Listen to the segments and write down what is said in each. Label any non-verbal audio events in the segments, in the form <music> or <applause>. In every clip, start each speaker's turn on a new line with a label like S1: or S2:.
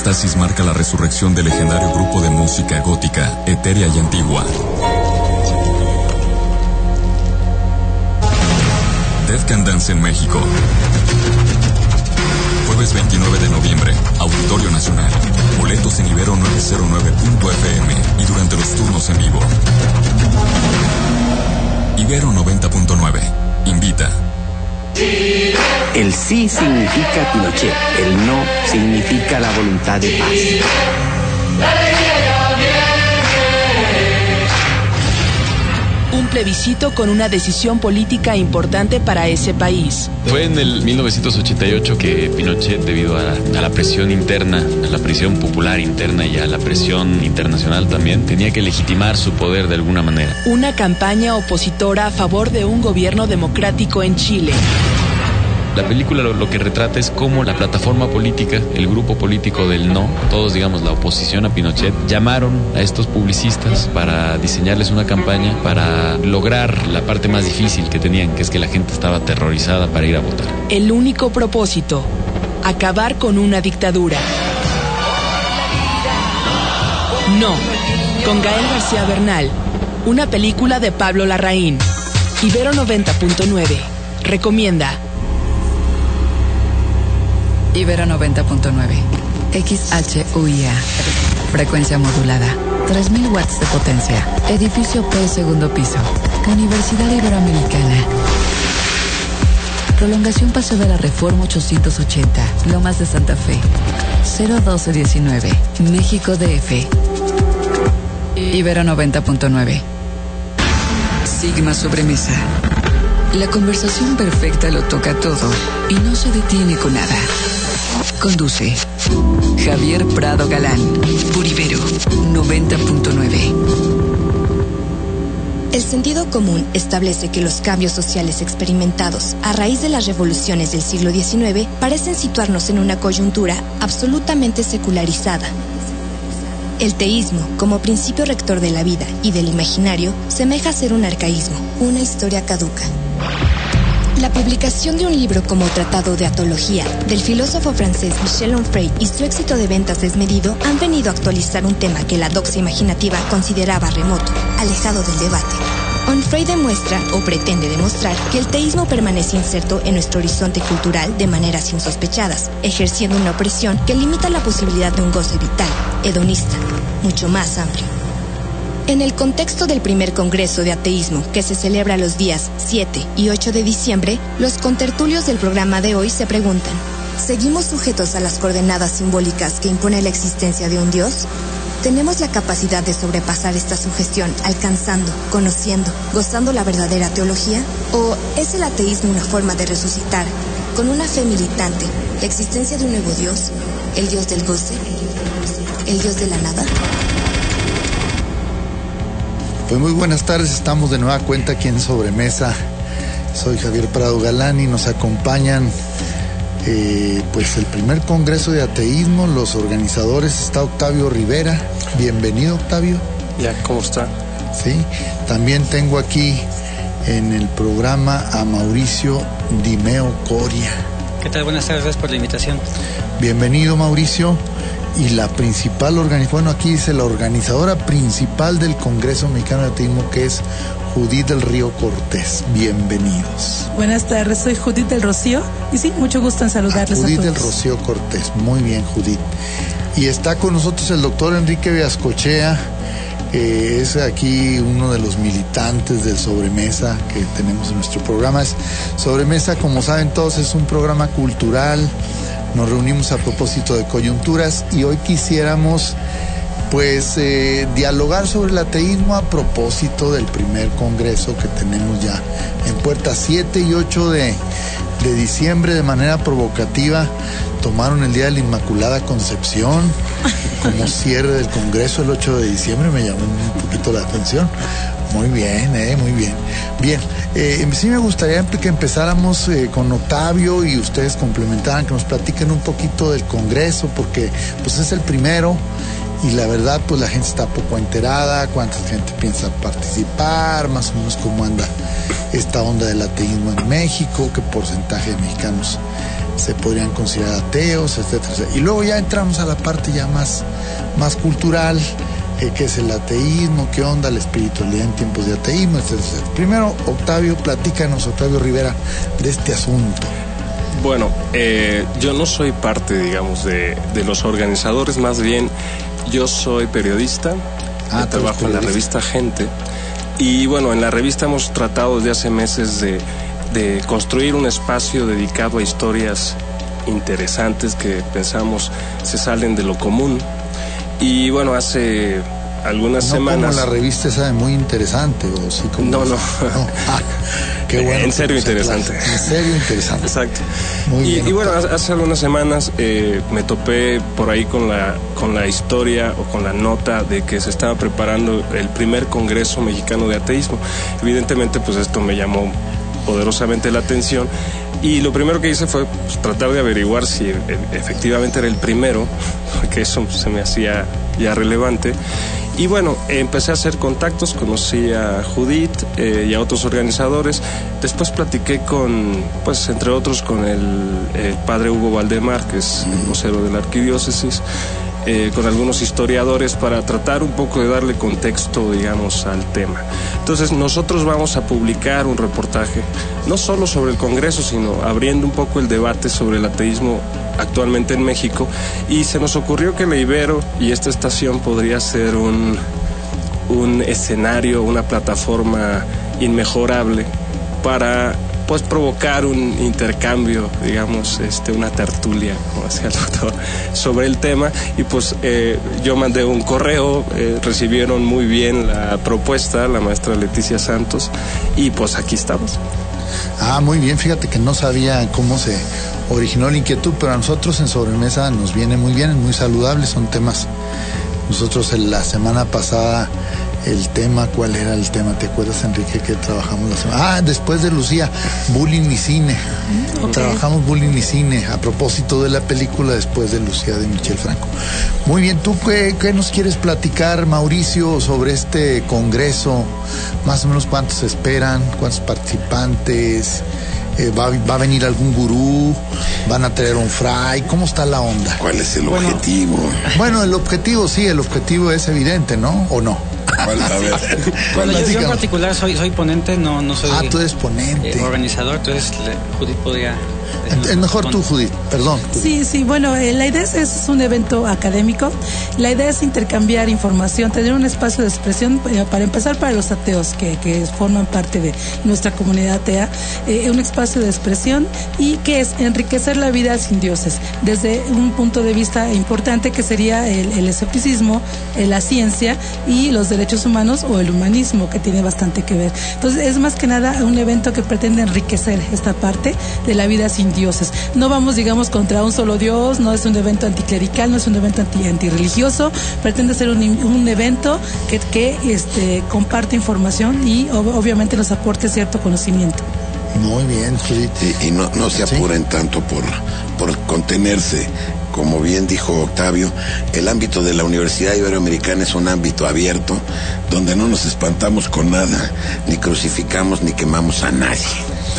S1: Metastasis marca la resurrección del legendario grupo de música gótica, etérea y antigua. Death Can Dance en México. Jueves 29 de noviembre, Auditorio Nacional. Boletos en Ibero909.fm y durante los turnos en vivo. Ibero 90.9. Invita.
S2: El sí significa Pinochet, el no significa la voluntad de paz.
S3: Un plebiscito con una decisión política importante para ese país.
S4: Fue en el 1988 que Pinochet, debido a, a, la presión interna, a la presión popular interna y a la presión internacional también, tenía que legitimar su poder de alguna manera.
S3: Una campaña opositora a favor de un gobierno democrático en Chile.
S4: La película lo, que retrata es cómo la plataforma política, el grupo político del no, todos digamos la oposición a Pinochet, llamaron a estos publicistas para diseñarles una campaña para lograr la parte más difícil que tenían, que es que la gente estaba aterrorizada para ir a votar.
S3: El único propósito, acabar con una dictadura. No, con Gael García Bernal, una película de Pablo Larraín. Ibero 90.9. Recomienda.
S5: Ibero 90.9. XHUIA. Frecuencia modulada. 3000 watts de potencia. Edificio P, segundo piso. Universidad Iberoamericana. Prolongación Paseo de la Reforma 880. Lomas de Santa Fe. 01219. México DF. Ibero 90.9. Sigma Sobremesa. La conversación perfecta lo toca todo y no se detiene con nada. Conduce Javier Prado Galán, Puribero 90.9.
S6: El sentido común establece que los cambios sociales experimentados a raíz de las revoluciones del siglo XIX parecen situarnos en una coyuntura absolutamente secularizada. El teísmo, como principio rector de la vida y del imaginario, semeja ser un arcaísmo, una historia caduca. La publicación de un libro como Tratado de Atología del filósofo francés Michel Onfray y su éxito de ventas desmedido han venido a actualizar un tema que la doxa imaginativa consideraba remoto, alejado del debate. Onfray demuestra o pretende demostrar que el teísmo permanece inserto en nuestro horizonte cultural de maneras insospechadas, ejerciendo una opresión que limita la posibilidad de un goce vital, hedonista, mucho más amplio. En el contexto del primer Congreso de Ateísmo, que se celebra los días 7 y 8 de diciembre, los contertulios del programa de hoy se preguntan, ¿seguimos sujetos a las coordenadas simbólicas que impone la existencia de un Dios? ¿Tenemos la capacidad de sobrepasar esta sugestión alcanzando, conociendo, gozando la verdadera teología? ¿O es el ateísmo una forma de resucitar, con una fe militante, la existencia de un nuevo Dios, el Dios del goce, el Dios de la nada?
S7: Pues muy buenas tardes, estamos de nueva cuenta aquí en Sobremesa. Soy Javier Prado Galán y nos acompañan eh, pues el primer Congreso de Ateísmo, los organizadores está Octavio Rivera. Bienvenido Octavio.
S8: Ya, ¿cómo está?
S7: Sí, también tengo aquí en el programa a Mauricio Dimeo Coria.
S9: ¿Qué tal? Buenas tardes, gracias por la invitación.
S7: Bienvenido Mauricio y la principal organizadora, bueno, aquí dice la organizadora principal del Congreso Mexicano de Ateísmo, que es Judith del Río Cortés. Bienvenidos.
S10: Buenas tardes, soy Judith del Rocío y sí, mucho gusto en saludarles
S7: a, Judith
S10: a todos.
S7: del Rocío Cortés, muy bien Judith. Y está con nosotros el doctor Enrique Viascochea, que es aquí uno de los militantes del Sobremesa que tenemos en nuestro programa. Es Sobremesa, como saben todos, es un programa cultural nos reunimos a propósito de coyunturas y hoy quisiéramos pues eh, dialogar sobre el ateísmo a propósito del primer congreso que tenemos ya en puerta. 7 y 8 de, de diciembre de manera provocativa tomaron el día de la Inmaculada Concepción como cierre del congreso el 8 de diciembre. Me llamó un poquito la atención muy bien, eh, muy bien. Bien, eh, sí me gustaría que empezáramos eh, con Octavio y ustedes complementaran, que nos platiquen un poquito del Congreso, porque pues es el primero y la verdad pues la gente está poco enterada, cuánta gente piensa participar, más o menos cómo anda esta onda del ateísmo en México, qué porcentaje de mexicanos se podrían considerar ateos, etcétera, etcétera. Y luego ya entramos a la parte ya más, más cultural, que es el ateísmo, qué onda la espiritualidad en tiempos de ateísmo, etcétera. Primero, Octavio, platícanos, Octavio Rivera, de este asunto.
S8: Bueno, eh, yo no soy parte, digamos, de, de los organizadores, más bien yo soy periodista,
S7: Ah,
S8: trabajo en la revista Gente. Y bueno, en la revista hemos tratado desde hace meses de, de construir un espacio dedicado a historias interesantes que pensamos se salen de lo común. Y bueno, hace algunas
S7: no
S8: semanas...
S7: como la revista esa de muy interesante, o sí como...
S8: No, no. <laughs>
S7: Ah, qué bueno.
S8: En serio interesante.
S7: En serio interesante.
S8: Exacto.
S7: Muy
S8: y,
S7: bien,
S8: y bueno, hace algunas semanas eh, me topé por ahí con la, con la historia o con la nota de que se estaba preparando el primer Congreso Mexicano de Ateísmo. Evidentemente, pues esto me llamó poderosamente la atención y lo primero que hice fue pues, tratar de averiguar si e- efectivamente era el primero, porque eso se me hacía ya relevante. Y bueno, empecé a hacer contactos, conocí a Judith eh, y a otros organizadores. Después platiqué con, pues entre otros, con el, el padre Hugo Valdemar, que es el vocero de la arquidiócesis, eh, con algunos historiadores para tratar un poco de darle contexto, digamos, al tema. Entonces nosotros vamos a publicar un reportaje, no solo sobre el Congreso, sino abriendo un poco el debate sobre el ateísmo actualmente en México y se nos ocurrió que la Ibero y esta estación podría ser un, un escenario, una plataforma inmejorable para pues provocar un intercambio, digamos, este, una tertulia, como decía el <laughs> doctor, sobre el tema. Y pues eh, yo mandé un correo, eh, recibieron muy bien la propuesta, la maestra Leticia Santos, y pues aquí estamos.
S7: Ah, muy bien, fíjate que no sabía cómo se originó la inquietud, pero a nosotros en sobremesa nos viene muy bien, es muy saludable, son temas. Nosotros en la semana pasada el tema, ¿cuál era el tema? ¿Te acuerdas, Enrique, que trabajamos la semana? Ah, después de Lucía, bullying y cine.
S10: ok.
S7: Trabajamos bullying y cine a propósito de la película después de Lucía de Michel Franco. Muy bien, ¿tú qué, qué nos quieres platicar, Mauricio, sobre este congreso? Más o menos cuántos esperan, cuántos participantes, Eh, ¿va, va a venir algún gurú, van a traer un fray, ¿cómo está la onda?
S11: ¿Cuál es el
S10: Bueno.
S11: objetivo?
S7: Bueno, el objetivo sí, el objetivo es evidente, ¿no? ¿O no?
S11: ¿Cuál- a ver, <laughs>
S9: Bueno, yo, yo en particular soy, soy ponente, no, no soy
S7: Ah, tú eres ponente.
S9: eh, organizador, entonces le- Judith podría...
S7: Es mejor tú, Judith, perdón.
S10: Sí, sí, bueno, eh, la idea es, es un evento académico. La idea es intercambiar información, tener un espacio de expresión, eh, para empezar, para los ateos que, que forman parte de nuestra comunidad atea, eh, un espacio de expresión y que es enriquecer la vida sin dioses, desde un punto de vista importante que sería el, el escepticismo, eh, la ciencia y los derechos humanos o el humanismo, que tiene bastante que ver. Entonces, es más que nada un evento que pretende enriquecer esta parte de la vida sin dioses. No vamos, digamos, contra un solo Dios, no es un evento anticlerical, no es un evento anti, antirreligioso, pretende ser un, un evento que, que este, comparte información y ob- obviamente nos aporte cierto conocimiento.
S7: Muy bien, Judith.
S11: y, y no, no se
S7: Sí.
S11: apuren tanto por, por contenerse. Como bien dijo Octavio, el ámbito de la Universidad Iberoamericana es un ámbito abierto donde no nos espantamos con nada, ni crucificamos ni quemamos a nadie.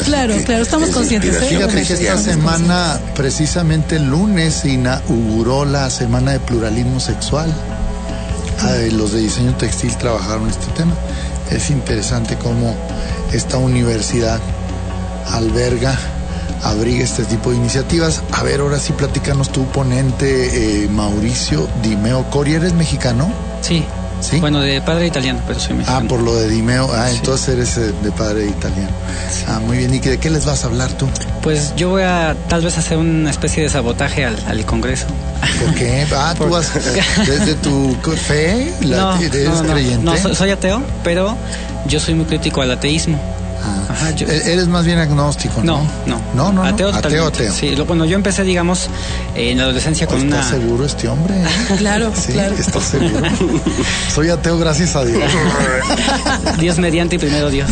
S10: Claro,
S11: que
S10: claro, estamos
S11: es
S10: conscientes, ¿eh?
S7: Fíjate que esta semana, precisamente el lunes, se inauguró la Semana de Pluralismo Sexual. Ah, los de diseño textil trabajaron este tema. Es interesante cómo esta universidad alberga, abriga este tipo de iniciativas. A ver, ahora sí, platícanos tu ponente, eh, Mauricio Dimeo Cori. ¿Eres mexicano?
S9: Sí.
S7: Sí.
S9: Bueno, de padre italiano, pero soy
S7: Ah,
S9: mexicano.
S7: por lo de Dimeo. Ah,
S9: Sí.
S7: entonces eres eh, de padre italiano. Ah, muy bien. ¿Y de qué les vas a hablar tú?
S9: Pues yo voy a tal vez hacer una especie de sabotaje al, al Congreso.
S7: ¿Por qué? Ah, <laughs> tú vas <laughs> desde tu fe, la,
S9: no,
S7: eres
S9: no, no,
S7: creyente.
S9: no, soy ateo, pero yo soy muy crítico al ateísmo.
S7: Ah,
S9: Ajá, yo-
S7: e- Eres más bien agnóstico, ¿no?
S9: No, no.
S7: No, no, no.
S9: Ateo,
S7: ateo, ateo.
S9: Sí, lo- bueno, yo empecé, digamos, en la adolescencia con
S7: ¿Está
S9: una...
S7: seguro este hombre?
S10: Claro, <laughs>
S7: Sí,
S10: claro.
S7: está seguro. <laughs> Soy ateo, gracias a Dios.
S9: Dios mediante y primero Dios.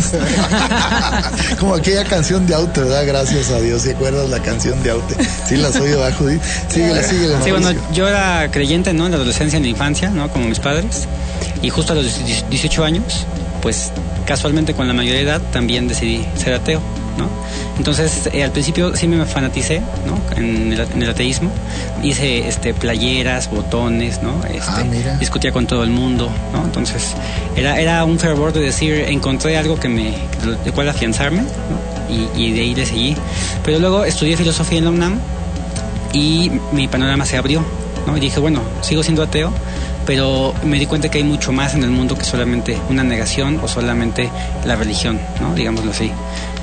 S9: <laughs>
S7: Como aquella canción de Aute, ¿verdad? Gracias a Dios. ¿Se acuerdas la canción de Aute? Sí, la soy de abajo. Síguele, síguele.
S9: Sí, bueno, yo era creyente, ¿no? En la adolescencia, en la infancia, ¿no? Como mis padres. Y justo a los 18 años, pues casualmente con la mayoría de edad también decidí ser ateo, ¿no? Entonces, eh, al principio sí me fanaticé, ¿no? En el, ateísmo. Hice este, playeras, botones, ¿no? Este,
S7: ah,
S9: discutía con todo el mundo, ¿no? Entonces, era, era un fervor de decir, encontré algo que me, de cual afianzarme, y, y de ahí le seguí. Pero luego estudié filosofía en la UNAM y mi panorama se abrió, ¿no? Y dije, bueno, sigo siendo ateo, pero me di cuenta que hay mucho más en el mundo que solamente una negación o solamente la religión, ¿no? Digámoslo así.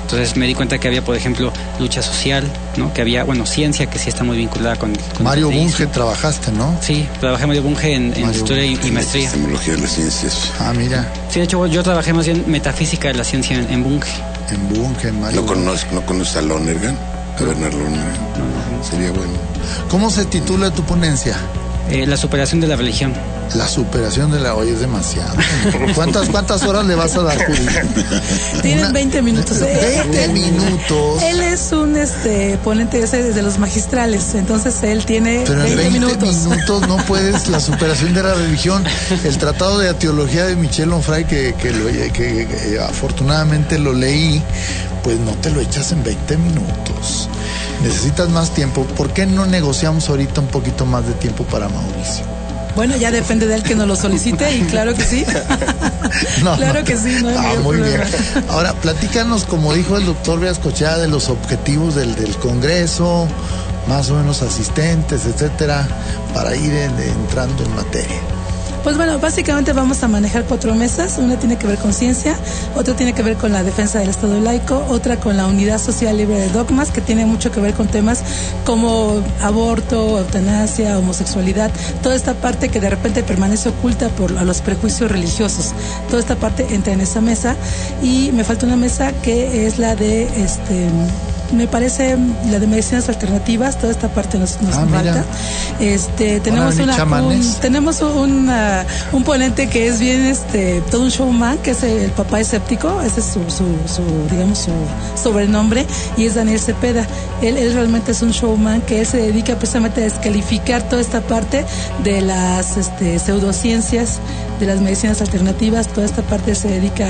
S9: Entonces me di cuenta que había, por ejemplo, lucha social, ¿no? Que había, bueno, ciencia que sí está muy vinculada con...
S7: Mario Bunge trabajaste, ¿no?
S9: Sí, trabajé Mario Bunge en, historia y, maestría.
S11: Epistemología de las ciencias.
S7: Ah, mira.
S9: Sí, de hecho yo trabajé más bien metafísica de la ciencia en, Bunge.
S7: En Bunge, en Mario
S11: ¿No conoces, ¿no conoces a Lonergan? A Bernard Lonergan. No, no, Sería bueno.
S7: ¿Cómo se titula tu ponencia?
S9: Eh, la superación de la religión.
S7: La superación de la hoy es demasiado. ¿Cuántas, cuántas horas le vas a dar,
S10: Tienen 20 minutos.
S7: 20 minutos.
S10: Él es un este ponente ese de los magistrales, entonces él tiene
S7: Pero
S10: 20,
S7: en
S10: 20
S7: minutos. no puedes la superación de la religión. El tratado de teología de Michel Onfray, que, que, lo, que afortunadamente lo leí, pues no te lo echas en 20 minutos necesitas más tiempo, ¿por qué no negociamos ahorita un poquito más de tiempo para Mauricio?
S10: Bueno, ya depende de él que nos lo solicite y claro que sí. <laughs> claro que sí, no
S7: ah, muy bien. Ahora, platícanos, como dijo el doctor Cochea, de los objetivos del, del Congreso, más o menos asistentes, etcétera, para ir entrando en materia.
S10: Pues bueno, básicamente vamos a manejar cuatro mesas. Una tiene que ver con ciencia, otra tiene que ver con la defensa del Estado laico, otra con la unidad social libre de dogmas, que tiene mucho que ver con temas como aborto, eutanasia, homosexualidad, toda esta parte que de repente permanece oculta por los prejuicios religiosos. Toda esta parte entra en esa mesa y me falta una mesa que es la de este me parece la de medicinas alternativas, toda esta parte nos, nos
S7: ah,
S10: falta. Este, tenemos una, un, tenemos un, un ponente que es bien este todo un showman, que es el, papá escéptico, ese es su, su, su, digamos su sobrenombre, y es Daniel Cepeda. Él, él realmente es un showman que él se dedica precisamente a descalificar toda esta parte de las este, pseudociencias de las medicinas alternativas, toda esta parte se dedica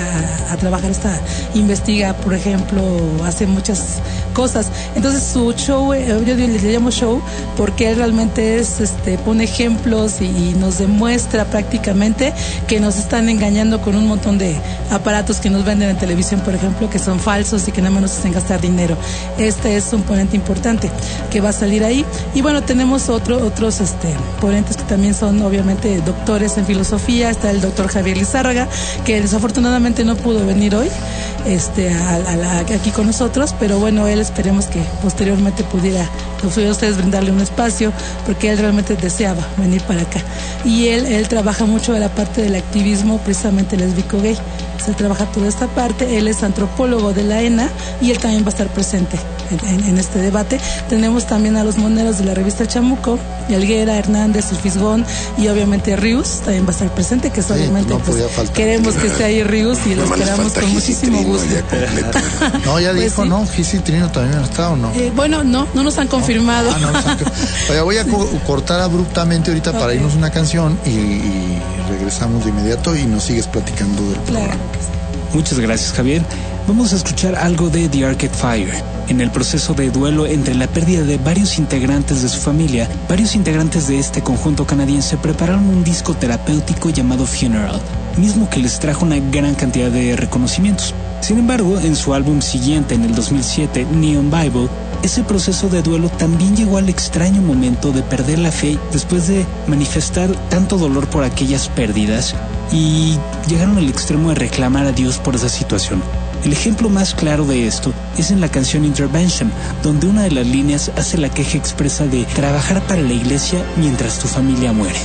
S10: a, trabajar, esta, investiga, por ejemplo, hace muchas cosas. Entonces su show, eh, yo le, llamo show porque realmente es, este, pone ejemplos y, nos demuestra prácticamente que nos están engañando con un montón de aparatos que nos venden en televisión, por ejemplo, que son falsos y que nada más nos hacen gastar dinero. Este es un ponente importante que va a salir ahí. Y bueno, tenemos otro, otros este, ponentes que también son obviamente doctores en filosofía, está el doctor Javier Lizárraga, que desafortunadamente no pudo venir hoy este, aquí con nosotros, pero bueno, él esperemos que posteriormente pudiera a ustedes brindarle un espacio, porque él realmente deseaba venir para acá. Y él, él trabaja mucho de la parte del activismo, precisamente lésbico gay. Se trabaja toda esta parte, él es antropólogo de la ENA y él también va a estar presente en, este debate. Tenemos también a los moneros de la revista Chamuco, Alguera, Hernández, el Fisgón y obviamente Rius también va a estar presente, que solamente pues, queremos que esté ahí Rius y lo esperamos con muchísimo gusto. <laughs>
S7: no, ya pues dijo, ¿no? Gis y Trino también está o no?
S10: Eh, bueno, no, no nos han confirmado.
S7: Ah, voy a cortar abruptamente ahorita para irnos una canción y, regresamos de inmediato y nos sigues platicando del programa.
S12: Muchas gracias, Javier. Vamos a escuchar algo de The Arcade Fire. En el proceso de duelo entre la pérdida de varios integrantes de su familia, varios integrantes de este conjunto canadiense prepararon un disco terapéutico llamado Funeral, mismo que les trajo una gran cantidad de reconocimientos. Sin embargo, en su álbum siguiente, en el 2007, Neon Bible, ese proceso de duelo también llegó al extraño momento de perder la fe después de manifestar tanto dolor por aquellas pérdidas y llegaron al extremo de reclamar a Dios por esa situación. El ejemplo más claro de esto es en la canción Intervention, donde una de las líneas hace la queja expresa de trabajar para la iglesia mientras tu familia muere.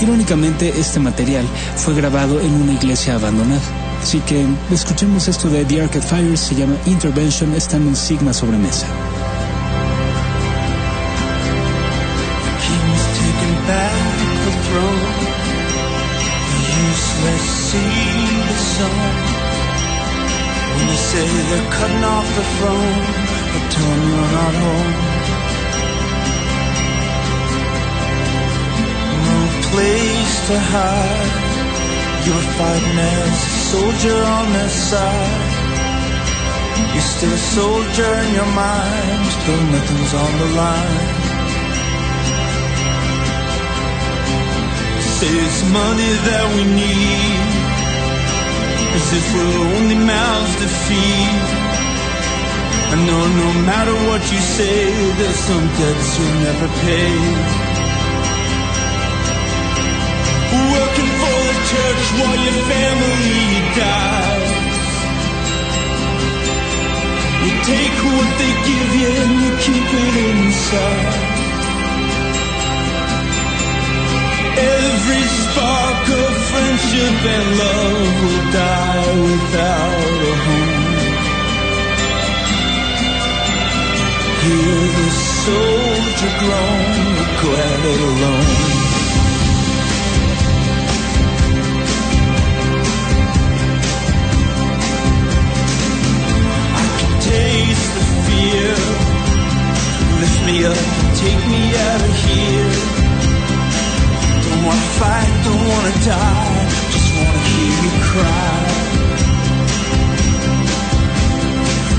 S12: Irónicamente, este material fue grabado en una iglesia abandonada. Así que escuchemos esto de The Arcade Fire, se llama Intervention, estando en Sigma sobre say they're cutting off the phone or telling you're not home. No place to hide. You're fighting as a soldier on their side.
S13: You're still a soldier in your mind, still nothing's on the line. Say it's money that we need, as if we're only mouths to feed. I know no matter what you say, there's some debts you'll never pay. Working for the church while your family dies. You take what they give you and you keep it inside. Every spark of friendship and love will die without a home. Hear the soldier groan, go at it alone. I can taste the fear. Lift me up, take me out of here. Wanna fight, don't wanna die, just wanna hear you cry.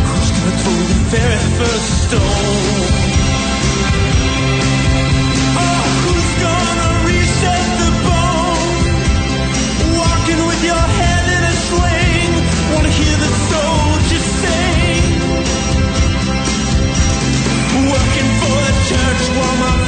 S13: Who's gonna throw the very first stone? Oh, who's gonna reset the bone? Walking with your head in a sling, wanna hear the soldiers sing. Working for the church my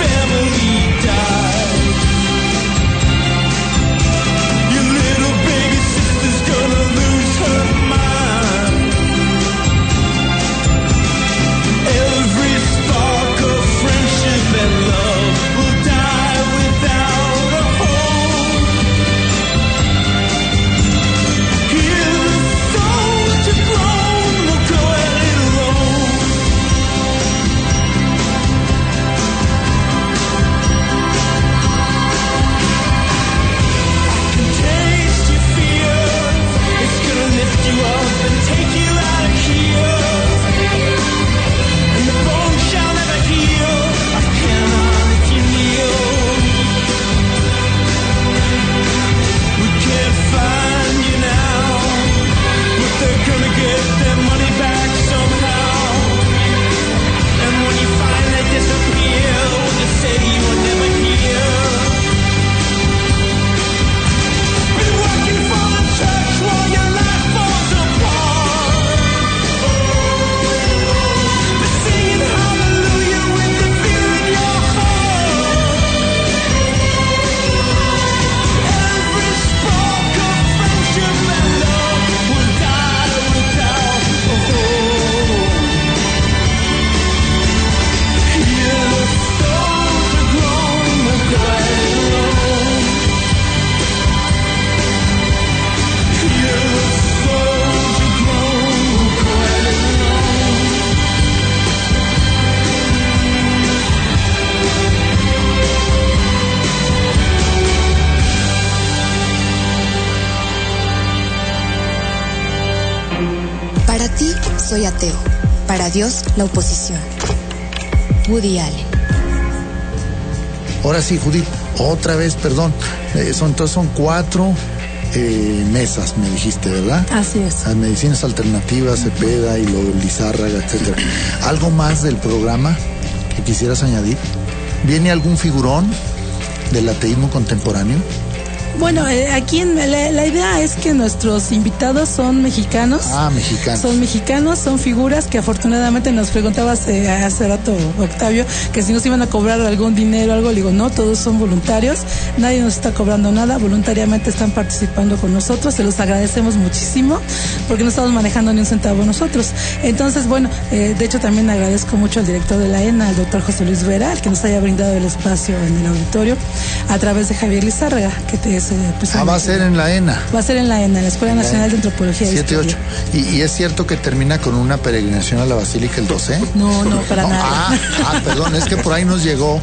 S6: Dios, la oposición. Woody Allen.
S7: Ahora sí, Judith, otra vez, perdón. Eh, son, entonces son cuatro eh, mesas, me dijiste, ¿verdad?
S10: Así es.
S7: Las medicinas alternativas, Cepeda y lo Lizárraga, etcétera. ¿Algo más del programa que quisieras añadir? ¿Viene algún figurón del ateísmo contemporáneo?
S10: Bueno, eh, aquí en- la, la idea es que nuestros invitados son mexicanos.
S7: Ah, mexicanos.
S10: Son mexicanos, son figuras que afortunadamente nos preguntabas eh, hace rato, Octavio, que si nos iban a cobrar algún dinero o algo. Le digo, no, todos son voluntarios, nadie nos está cobrando nada, voluntariamente están participando con nosotros, se los agradecemos muchísimo porque no estamos manejando ni un centavo nosotros. Entonces, bueno, eh, de hecho también agradezco mucho al director de la ENA, al doctor José Luis Vera, el que nos haya brindado el espacio en el auditorio, a través de Javier Lizárraga, que te es, eh, pues,
S7: Ah, va a ser en la ENA.
S10: Va a ser en la ENA, en la Escuela Nacional de Antropología y
S7: 7
S10: Historia.
S7: 8. ¿Y, y es cierto que termina con una peregrinación a la Basílica el 12?
S10: No, no, para nada.
S7: Ah, ah, perdón, es que por ahí nos llegó.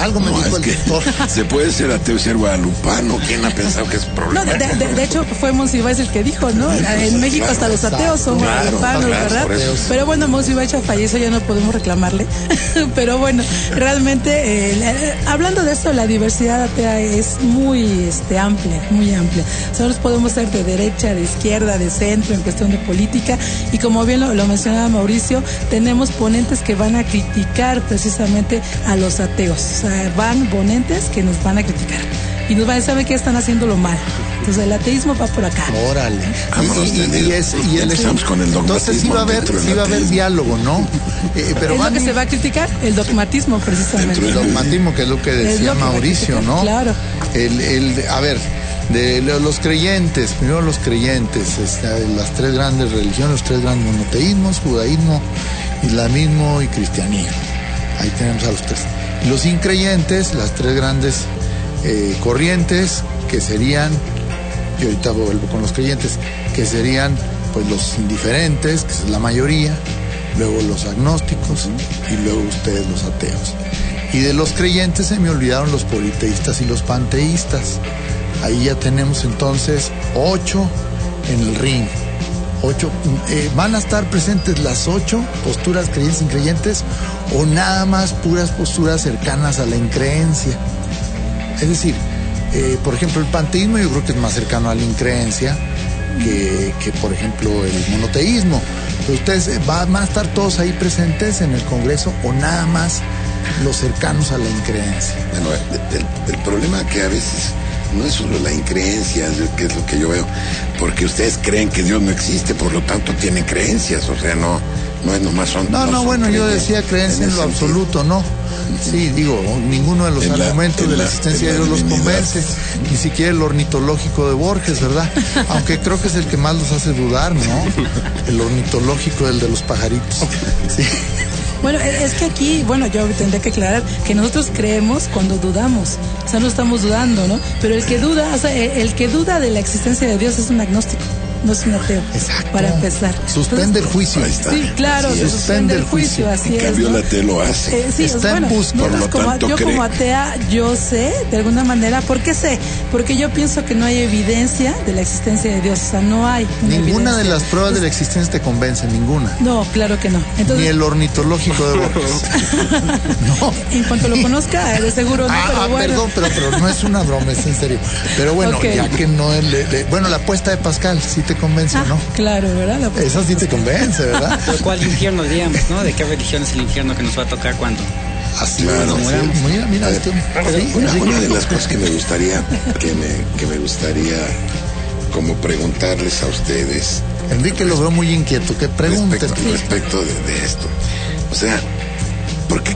S7: Algo me
S11: No,
S7: dijo el doctor. <laughs>
S11: se puede ser ateo y ser guadalupano. ¿Quién ha pensado que es
S10: No,
S11: problema?
S10: de, de- de hecho fue Monsiváis el que dijo, ¿no? En México hasta los ateos son
S11: Claro,
S10: guadalupanos,
S11: claro,
S10: ¿verdad?
S11: eso.
S10: Pero bueno, Monsiváis ya falleció, ya no podemos reclamarle. <laughs> Pero bueno, realmente, eh, la- hablando de esto, la diversidad atea es muy, este, amplia, muy amplia. Nosotros podemos ser de derecha, de izquierda, de centro en cuestión de política y como bien lo, mencionaba Mauricio, tenemos ponentes que van a criticar precisamente a los ateos. O sea, van ponentes que nos van a criticar y nos van a decir, ¿sabe qué están haciendo lo mal? Entonces el ateísmo va por acá.
S7: Órale.
S11: Vámonos,
S7: Y- y- y es- y
S11: Ya
S7: es-
S11: empezamos con el
S7: Entonces sí
S11: dogmatismo
S7: va a haber, sí va a haber diálogo, ¿no? <laughs> Eh, pero
S10: es lo que se va a criticar, el dogmatismo precisamente.
S7: el dogmatismo, que es lo que decía
S10: lo que
S7: Mauricio,
S10: criticar,
S7: ¿no?
S10: claro.
S7: El, el, a ver, de lo- los creyentes, primero los creyentes, este, las tres grandes religiones, los tres grandes monoteísmos, judaísmo, islamismo y cristianismo. Ahí tenemos a los tres. Los increyentes, las tres grandes eh, corrientes, que serían, y ahorita vuelvo con los creyentes, que serían pues los indiferentes, que es la mayoría, luego los agnósticos y luego ustedes los ateos. Y de los creyentes se me olvidaron los politeístas y los panteístas. Ahí ya tenemos entonces ocho en el ring. Ocho, eh, ¿Van a estar presentes las ocho posturas creyentes increyentes o nada más puras posturas cercanas a la increencia? Es decir, eh, por ejemplo, el panteísmo yo creo que es más cercano a la increencia que, que, por ejemplo, el monoteísmo. Pero ¿Ustedes eh, va- van a estar todos ahí presentes en el Congreso o nada más los cercanos a la increencia?
S11: Bueno, el, el- problema que a veces no es solo la increencia, que es lo que yo veo, porque ustedes creen que Dios no existe, por lo tanto tienen creencias, o sea, no, no es nomás son.
S7: No, no,
S11: son
S7: bueno, yo decía creencia en lo
S11: sentido.
S7: absoluto, ¿no? Sí, digo, ninguno de los
S11: En
S7: argumentos
S11: en
S7: de la
S11: la-
S7: existencia
S11: en
S7: de Dios los convence, ni siquiera el ornitológico de Borges, ¿verdad? <laughs> Aunque creo que es el que más los hace dudar, ¿no? <laughs> El ornitológico, el de los pajaritos. Sí.
S10: Bueno, e- es que aquí, bueno, yo tendría que aclarar que nosotros creemos cuando dudamos, o sea, no estamos dudando, ¿no? Pero el que duda, o sea, e- el que duda de la existencia de Dios es un agnóstico, no es un ateo.
S7: Exacto.
S10: Para empezar.
S7: Suspende el juicio.
S11: Ahí está.
S10: Sí, claro, suspende el juicio, así
S11: En
S10: es.
S11: cambio,
S10: ¿no?
S11: la T lo hace.
S10: Eh, sí,
S7: Está en busca.
S11: Por lo
S10: como-
S11: tanto,
S10: yo
S11: cree.
S10: como atea, yo sé, de alguna manera, ¿por qué sé? Porque yo pienso que no hay evidencia de la existencia de Dios, o sea, no hay. una
S7: Ninguna de las pruebas de la existencia te convence, ninguna.
S10: No, claro que no.
S7: Ni el ornitológico de Borges. <laughs> No.
S10: en cuanto lo conozca, de seguro no,
S7: Ah,
S10: pero
S7: ah,
S10: bueno.
S7: perdón, pero, pero no es una broma, es en serio. Pero bueno, ya que no es... le- le- bueno, la apuesta de Pascal sí te convence,
S10: Ah,
S7: ¿no?
S10: claro, ¿verdad? La-
S7: Esa sí te convence, ¿verdad? <laughs>
S9: Pero ¿Cuál infierno diríamos, no? ¿De qué religión es el infierno que nos va a tocar cuando?
S7: Así
S11: Claro, sí.
S7: Mira, mira,
S11: A ver,
S7: esto-
S11: una,
S7: sí,
S11: una-
S7: Enrique.
S11: una de las cosas que me gustaría, que me, que me gustaría como preguntarles a ustedes
S7: Enrique lo veo muy inquieto. Que pregunte.
S11: respecto, respecto de, de esto. O sea, ¿por qué,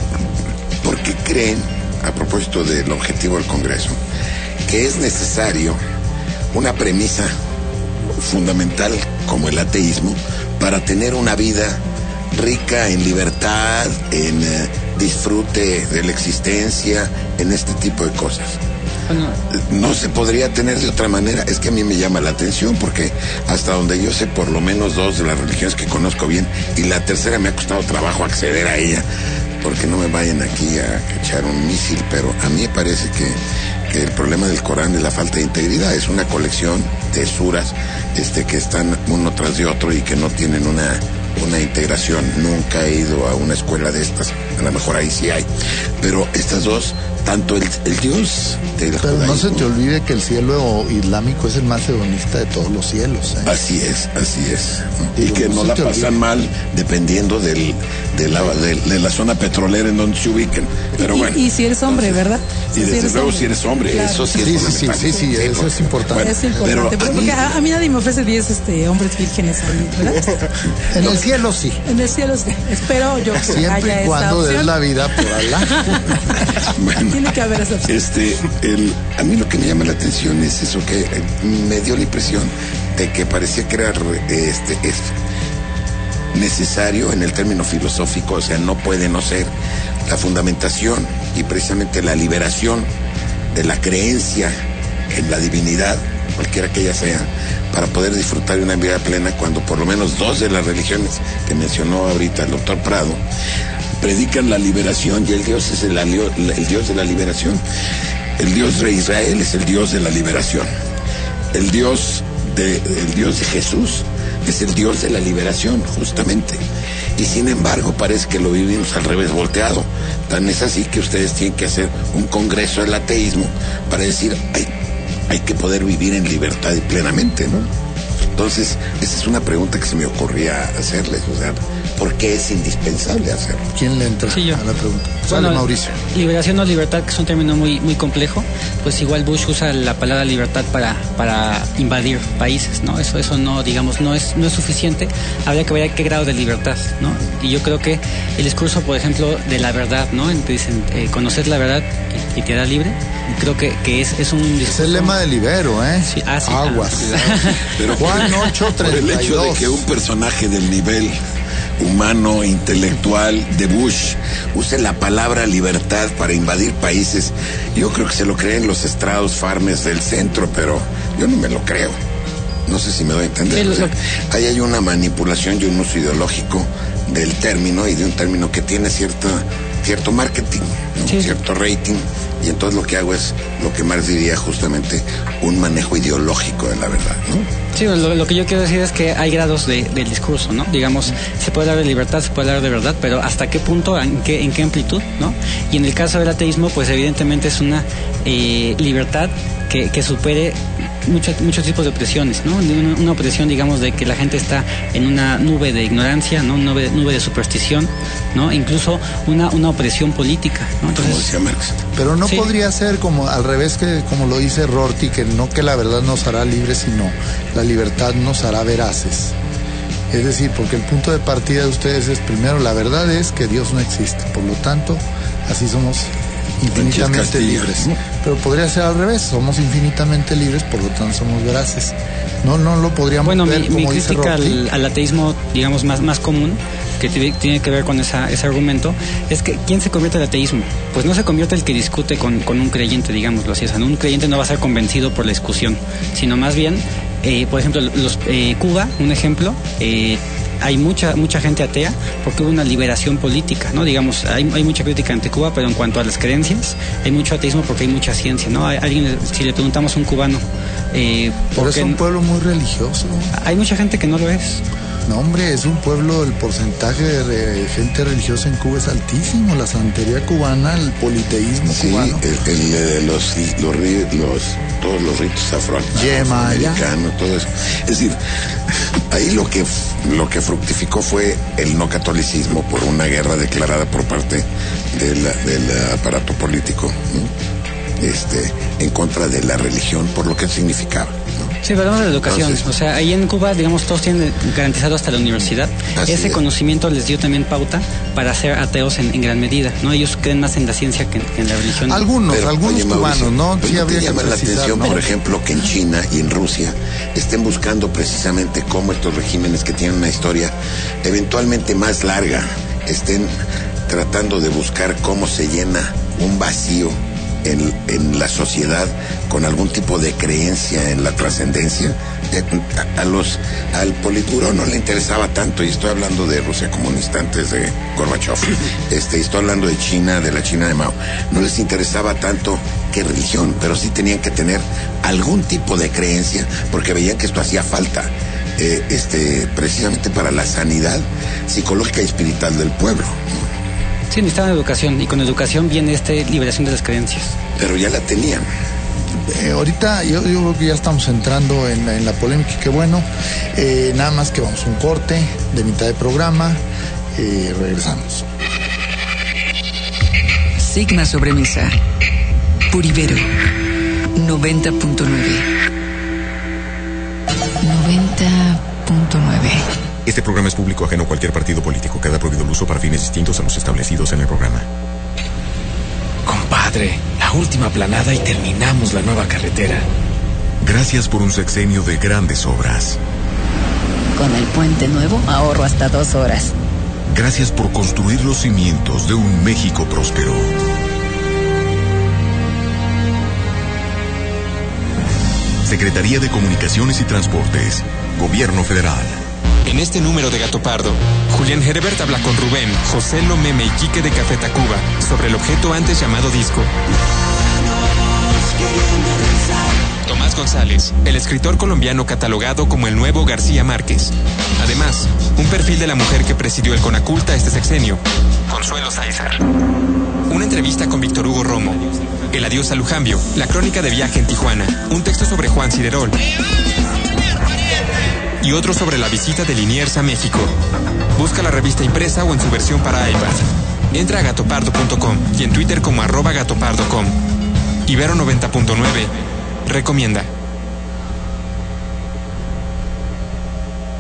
S11: por qué creen, a propósito del objetivo del Congreso, que es necesario una premisa fundamental como el ateísmo para tener una vida rica en libertad, en eh, disfrute de la existencia, en este tipo de cosas? No se podría tener de otra manera. Es que a mí me llama la atención porque hasta donde yo sé, por lo menos dos de las religiones que conozco bien y la tercera me ha costado trabajo acceder a ella porque no me vayan aquí a echar un misil, pero a mí me parece que, que el problema del Corán es la falta de integridad. Es una colección de suras este, que están uno tras de otro y que no tienen una, una integración. Nunca he ido a una escuela de estas. A lo mejor ahí sí hay. Pero estas dos, tanto el, el Dios del
S7: Pero no se te olvide que el cielo islámico es el más hedonista de todos los cielos. ¿eh?
S11: Así es, así es. Y que
S7: no
S11: la pasan
S7: olvide.
S11: mal dependiendo del, de, la, de, de la zona petrolera en donde se ubiquen. Pero
S10: y,
S11: bueno.
S10: y si eres hombre, ¿verdad?
S11: Y desde luego
S10: hombre.
S11: si eres hombre,
S10: Claro.
S11: eso sí es
S7: Sí, sí, sí, sí, sí, eso
S11: porque-
S7: es importante.
S11: bueno,
S10: es importante,
S11: pero
S10: porque
S11: a mí-
S10: a, a mí nadie me ofrece 10 este, hombres vírgenes ahí, ¿verdad? <laughs>
S7: En el cielo sí.
S10: En el cielo sí. espero yo que
S7: Siempre
S10: haya
S7: y
S10: esa
S7: cuando des la vida por Alá. <laughs>
S11: bueno,
S10: Tiene que haber esa opción.
S11: Este, el, a mí lo que me llama la atención es eso que eh, me dio la impresión de que parecía que era este, es necesario en el término filosófico, o sea, no puede no ser la fundamentación y precisamente la liberación de la creencia en la divinidad, cualquiera que ella sea, para poder disfrutar de una vida plena cuando por lo menos dos de las religiones que mencionó ahorita el doctor Prado predican la liberación y el Dios es el, Dios de la liberación. El Dios de Israel es el Dios de la liberación. El Dios de, el Dios de Jesús es el Dios de la liberación, justamente. Y sin embargo, parece que lo vivimos al revés, volteado. Tan es así que ustedes tienen que hacer un congreso del ateísmo para decir, ay, hay que poder vivir en libertad y plenamente, ¿no? Entonces, esa es una pregunta que se me ocurría hacerles, o sea, ¿por qué es indispensable hacerlo?
S7: ¿Quién le entra
S9: Sí, yo.
S7: a la pregunta?
S9: Bueno,
S7: Sale Mauricio.
S9: Liberación o libertad, que es un término muy, muy complejo, pues igual Bush usa la palabra libertad para, para invadir países, ¿no? Eso, eso no, digamos, no es, no es suficiente. Habría que ver a qué grado de libertad, ¿no? Y yo creo que el discurso, por ejemplo, de la verdad, ¿no? Dicen, eh, conocer la verdad y, y te hará libre, creo que, que es, es un discurso...
S7: Es el lema del Ibero, ¿eh?
S9: Sí, ah, sí,
S7: Aguas.
S9: ah, <laughs>
S11: Pero
S7: Juan
S11: por el hecho de
S7: 832.
S11: que un personaje del nivel humano, intelectual de Bush use la palabra libertad para invadir países, yo creo que se lo creen los estrados farmes del centro, pero yo no me lo creo. No sé si me doy a entender.
S9: Sí, lo-
S11: O sea, ahí hay una manipulación y un uso ideológico del término y de un término que tiene cierta, cierto marketing, cierto rating. Y entonces lo que hago es lo que Marx diría justamente un manejo ideológico de la verdad, ¿no?
S9: Sí, lo, lo que yo quiero decir es que hay grados de- del discurso, ¿no? Digamos, se puede hablar de libertad, se puede hablar de verdad, pero ¿hasta qué punto, en qué, en qué amplitud, ¿no? Y en el caso del ateísmo, pues evidentemente es una eh, libertad que, que supere muchos muchos tipos de opresiones, ¿no? Una, una opresión, digamos, de que la gente está en una nube de ignorancia, ¿no? Una nube, nube de superstición, ¿no? Incluso una, una opresión política, ¿no? Entonces,
S7: Pero no
S9: Sí.
S7: podría ser como al revés que como lo dice Rorty, que no que la verdad nos hará libres, sino la libertad nos hará veraces. Es decir, porque el punto de partida de ustedes es primero la verdad es que Dios no existe, por lo tanto, así somos infinitamente libres. Pero podría ser al revés, somos infinitamente libres, por lo tanto somos veraces. No, no lo podríamos
S9: Bueno,
S7: ver
S9: mi,
S7: como
S9: mi
S7: dice
S9: crítica al, al ateísmo, digamos, más, más común, que tiene, tiene que ver con esa, ese argumento, es que ¿quién se convierte al ateísmo? Pues no se convierte el que discute con, con un creyente, digámoslo así. O sea, un creyente no va a ser convencido por la discusión, sino más bien, eh, por ejemplo, los, eh, Cuba, un ejemplo, eh, hay mucha mucha gente atea porque hubo una liberación política, ¿no? Digamos, hay, hay mucha crítica ante Cuba, pero en cuanto a las creencias, hay mucho ateísmo porque hay mucha ciencia, ¿no? Hay, alguien, si le preguntamos a un cubano, eh,
S7: Pero
S9: ¿por
S7: es un pueblo muy religioso.
S9: hay mucha gente que no lo es.
S7: No, hombre, es un pueblo, el porcentaje de gente religiosa en Cuba es altísimo. La santería cubana, el politeísmo
S11: Sí,
S7: cubano.
S11: el, el de los, los, ri- los- todos los ritos afroamericanos, todo eso. Es decir, ahí lo que, lo que fructificó fue el no catolicismo por una guerra declarada por parte del, del aparato político, este, en contra de la religión, por lo que significaba.
S9: Sí, pero hablamos de la educación.
S11: Entonces-
S9: o sea, ahí en Cuba, digamos, todos tienen garantizado hasta la universidad. Ese
S11: es.
S9: conocimiento les dio también pauta para ser ateos en, en gran medida, ¿no? Ellos creen más en la ciencia que en, que en la religión.
S11: Pero, oye, Mauricio,
S7: ¿no?
S11: ¿pero
S7: Sí
S11: te
S7: habría que
S11: llama la
S7: precisar,
S11: atención,
S7: ¿no?
S11: por ejemplo, que en China y en Rusia estén buscando precisamente cómo estos regímenes que tienen una historia eventualmente más larga estén tratando de buscar cómo se llena un vacío en, en la sociedad con algún tipo de creencia en la trascendencia. Eh, A, a los, al Politburo no le interesaba tanto, y estoy hablando de Rusia comunista antes de Gorbachev, <clears throat> este, y estoy hablando de China, de la China de Mao, no les interesaba tanto qué religión, pero sí tenían que tener algún tipo de creencia, porque veían que esto hacía falta, eh, este, precisamente para la sanidad psicológica y espiritual del pueblo.
S9: Sí, necesitaban educación y con educación viene esta liberación de las creencias.
S11: Pero ya la tenían.
S7: Eh, ahorita yo, yo creo que ya estamos entrando en, la- en la polémica, y que bueno, eh, nada más que vamos a un corte de mitad de programa, eh, regresamos.
S5: Sigma sobremesa. Puribero. 90.9. 90.9.
S1: Este programa es público ajeno a cualquier partido político. Queda prohibido el uso para fines distintos a los establecidos en el programa.
S14: Compadre, la última planada y terminamos la nueva carretera.
S1: Gracias por un sexenio de grandes obras.
S15: Con el puente nuevo ahorro hasta dos horas.
S1: Gracias por construir los cimientos de un México próspero. Secretaría de Comunicaciones y Transportes. Gobierno Federal.
S16: En este número de Gato Pardo, Julián Herbert habla con Rubén, José Lomeme y Quique de Café Tacuba sobre el objeto antes llamado disco. Tomás González, el escritor colombiano catalogado como el nuevo García Márquez. Además, un perfil de la mujer que presidió el Conaculta este sexenio, Consuelo Sáizar. una entrevista con Víctor Hugo Romo. El adiós a Lujambio, la crónica de viaje en Tijuana, un texto sobre Juan Ciderol. Y otro sobre la visita de Liniers a México. Busca la revista impresa o en su versión para iPad. Entra a gatopardo.com y en Twitter como arroba gatopardo.com. Ibero 90.9 recomienda.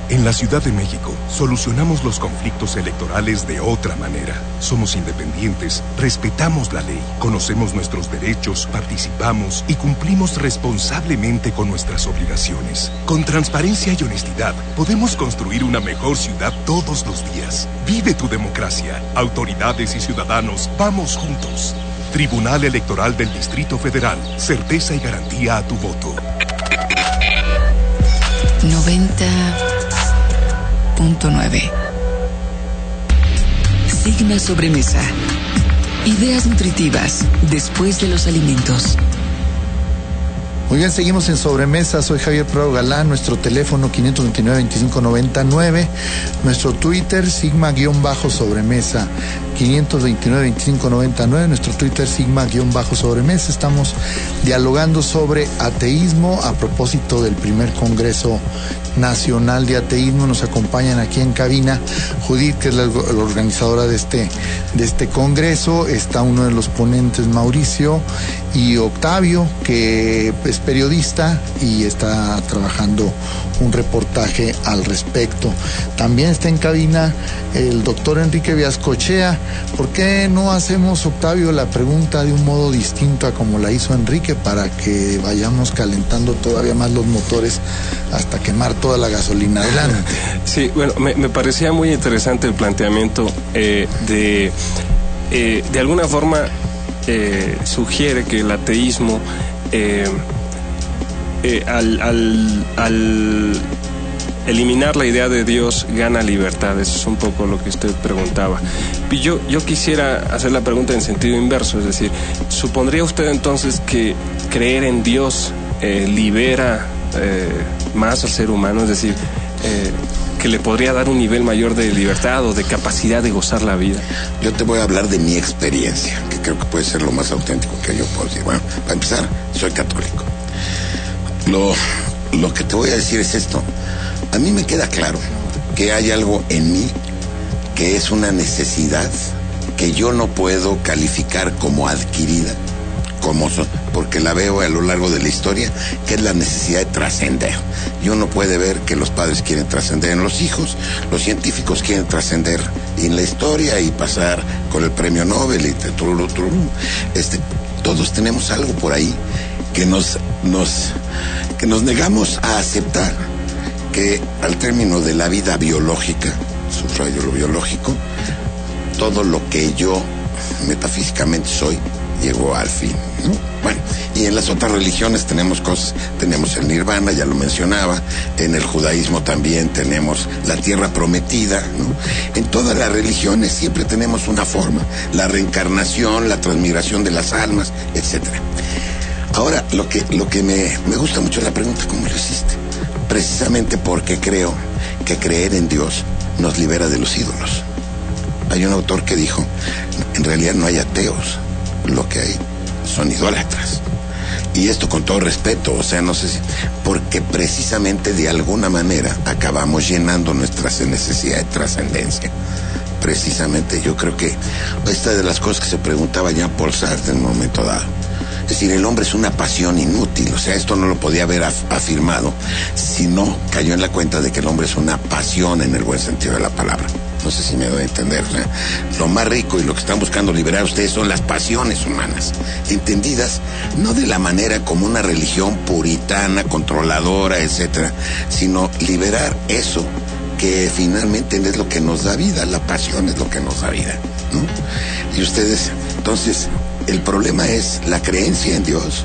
S17: En la Ciudad de México, solucionamos los conflictos electorales de otra manera. Somos independientes, respetamos la ley, conocemos nuestros derechos, participamos y cumplimos responsablemente con nuestras obligaciones. Con transparencia y honestidad, podemos construir una mejor ciudad todos los días. Vive tu democracia. Autoridades y ciudadanos, vamos juntos. Tribunal Electoral del Distrito Federal. Certeza y garantía a tu voto.
S5: 90.9 Sigma Sobremesa. Ideas nutritivas después de los alimentos.
S7: Muy bien, seguimos en sobremesa. Soy Javier Prado Galán. Nuestro teléfono 529-2599. Nuestro Twitter, Sigma-sobremesa. 529-2599. Nuestro Twitter, Sigma-sobremesa. Estamos dialogando sobre ateísmo a propósito del primer Congreso Nacional de Ateísmo. Nos acompañan aquí en cabina Judith, que es la, la organizadora de este, de este congreso. Está uno de los ponentes, Mauricio, y Octavio, que es periodista y está trabajando un reportaje al respecto. También está en cabina el doctor Enrique Viascochea. ¿Por qué no hacemos, Octavio, la pregunta de un modo distinto a como la hizo Enrique para que vayamos calentando todavía más los motores hasta quemar toda la gasolina? Adelante. <laughs>
S8: Sí, bueno, me, parecía muy interesante el planteamiento eh, de, eh, de alguna forma, eh, sugiere que el ateísmo, al, al, al eliminar la idea de Dios, gana libertad. Eso es un poco lo que usted preguntaba. Y yo, yo quisiera hacer la pregunta en sentido inverso, es decir, ¿supondría usted entonces que creer en Dios eh, libera eh, más al ser humano? Es decir, eh, que le podría dar un nivel mayor de libertad o de capacidad de gozar la vida.
S11: Yo te voy a hablar de mi experiencia, que creo que puede ser lo más auténtico que yo puedo decir. Bueno, para empezar, soy católico. Lo, lo que te voy a decir es esto. A mí me queda claro que hay algo en mí que es una necesidad que yo no puedo calificar como adquirida, como so- porque la veo a lo largo de la historia, que es la necesidad de trascender. Y uno puede ver que los padres quieren trascender en los hijos, los científicos quieren trascender en la historia y pasar con el premio Nobel y tururú. Este, todos tenemos algo por ahí que nos, nos, que nos negamos a aceptar que al término de la vida biológica, subrayo lo biológico, todo lo que yo metafísicamente soy llegó al fin. ¿no? Bueno, y en las otras religiones tenemos cosas, tenemos el nirvana, ya lo mencionaba, en el judaísmo también tenemos la tierra prometida, ¿no? En todas las religiones siempre tenemos una forma, la reencarnación, la transmigración de las almas, etcétera. Ahora, lo que, lo que me, me gusta mucho es la pregunta, ¿cómo lo hiciste? Precisamente porque creo que creer en Dios nos libera de los ídolos. Hay un autor que dijo, en realidad no hay ateos, lo que hay son idólatras. Y esto con todo respeto, o sea, no sé si, porque precisamente de alguna manera acabamos llenando nuestra necesidad de trascendencia. Precisamente yo creo que esta de las cosas que se preguntaba ya Paul Sartre en un momento dado. Es decir, el hombre es una pasión inútil, o sea, esto no lo podía haber af- afirmado si no cayó en la cuenta de que el hombre es una pasión en el buen sentido de la palabra. No sé si me doy a entender. lo más rico y lo que están buscando liberar ustedes son las pasiones humanas, entendidas no de la manera como una religión puritana, controladora, etcétera, sino liberar eso que finalmente es lo que nos da vida, la pasión es lo que nos da vida, ¿no? Y ustedes, entonces, el problema es la creencia en Dios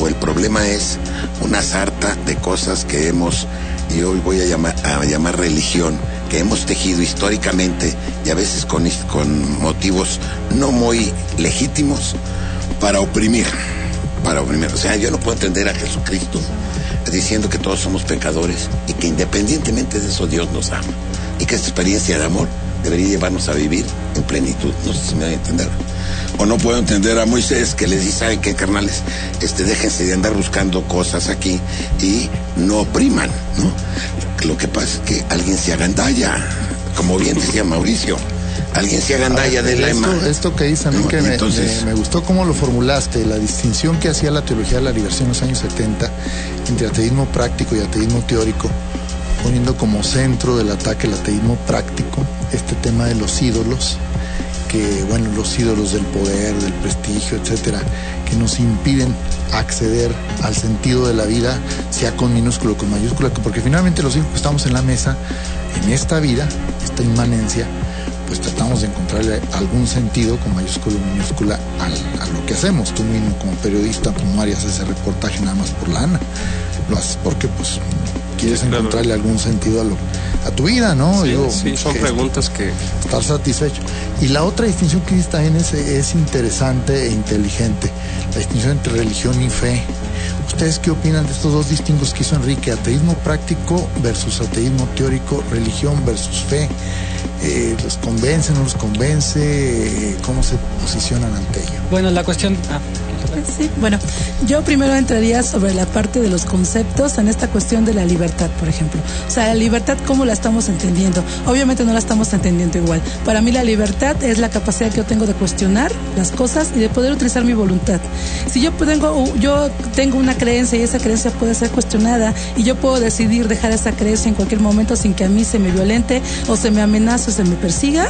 S11: o el problema es una sarta de cosas que hemos, y hoy voy a llamar, religión, que hemos tejido históricamente y a veces con motivos no muy legítimos para oprimir, para oprimir. O sea, yo no puedo entender a Jesucristo diciendo que todos somos pecadores y que independientemente de eso Dios nos ama y que esta experiencia de amor debería llevarnos a vivir en plenitud. No sé si me voy a entender. O no puedo entender a Moisés que les dice, ¿saben qué, carnales? Este, déjense de andar buscando cosas aquí y no opriman, ¿no? Lo que pasa es que alguien se agandalla, como bien decía Mauricio. Alguien se agandalla de la
S7: esto, esto que dice a mí que me,
S11: entonces-
S7: me- me gustó cómo lo formulaste, la distinción que hacía la teología de la liberación en los años 70 entre ateísmo práctico y ateísmo teórico, poniendo como centro del ataque el ateísmo práctico, este tema de los ídolos, que bueno, los ídolos del poder, del prestigio, etcétera, que nos impiden acceder al sentido de la vida, sea con minúsculo o con mayúscula, porque finalmente los hijos que estamos en la mesa, en esta vida, esta inmanencia, pues tratamos de encontrarle algún sentido con mayúscula o minúscula a lo que hacemos. Tú mismo como periodista, pues no harías ese reportaje nada más por lana. Lo haces porque pues quieres encontrarle algún sentido a, lo, a tu vida, ¿no?
S8: Sí,
S7: Digo,
S8: sí, son
S7: que-
S8: preguntas que
S7: estar satisfecho. Y la otra distinción que dice también es, es interesante e inteligente, la distinción entre religión y fe. ¿Ustedes qué opinan de estos dos distingos que hizo Enrique? Ateísmo práctico versus ateísmo teórico, religión versus fe. Eh, ¿Los convence, no los convence? Eh, ¿Cómo se posicionan ante ello?
S9: Bueno, la cuestión... ah, <laughs>
S10: Sí, bueno, yo primero entraría sobre la parte de los conceptos en esta cuestión de la libertad, por ejemplo. O sea, la libertad, ¿cómo la estamos entendiendo? Obviamente no la estamos entendiendo igual. Para mí la libertad es la capacidad que yo tengo de cuestionar las cosas y de poder utilizar mi voluntad. Si yo tengo, yo tengo una creencia y esa creencia puede ser cuestionada y yo puedo decidir dejar esa creencia en cualquier momento sin que a mí se me violente o se me amenace o se me persiga,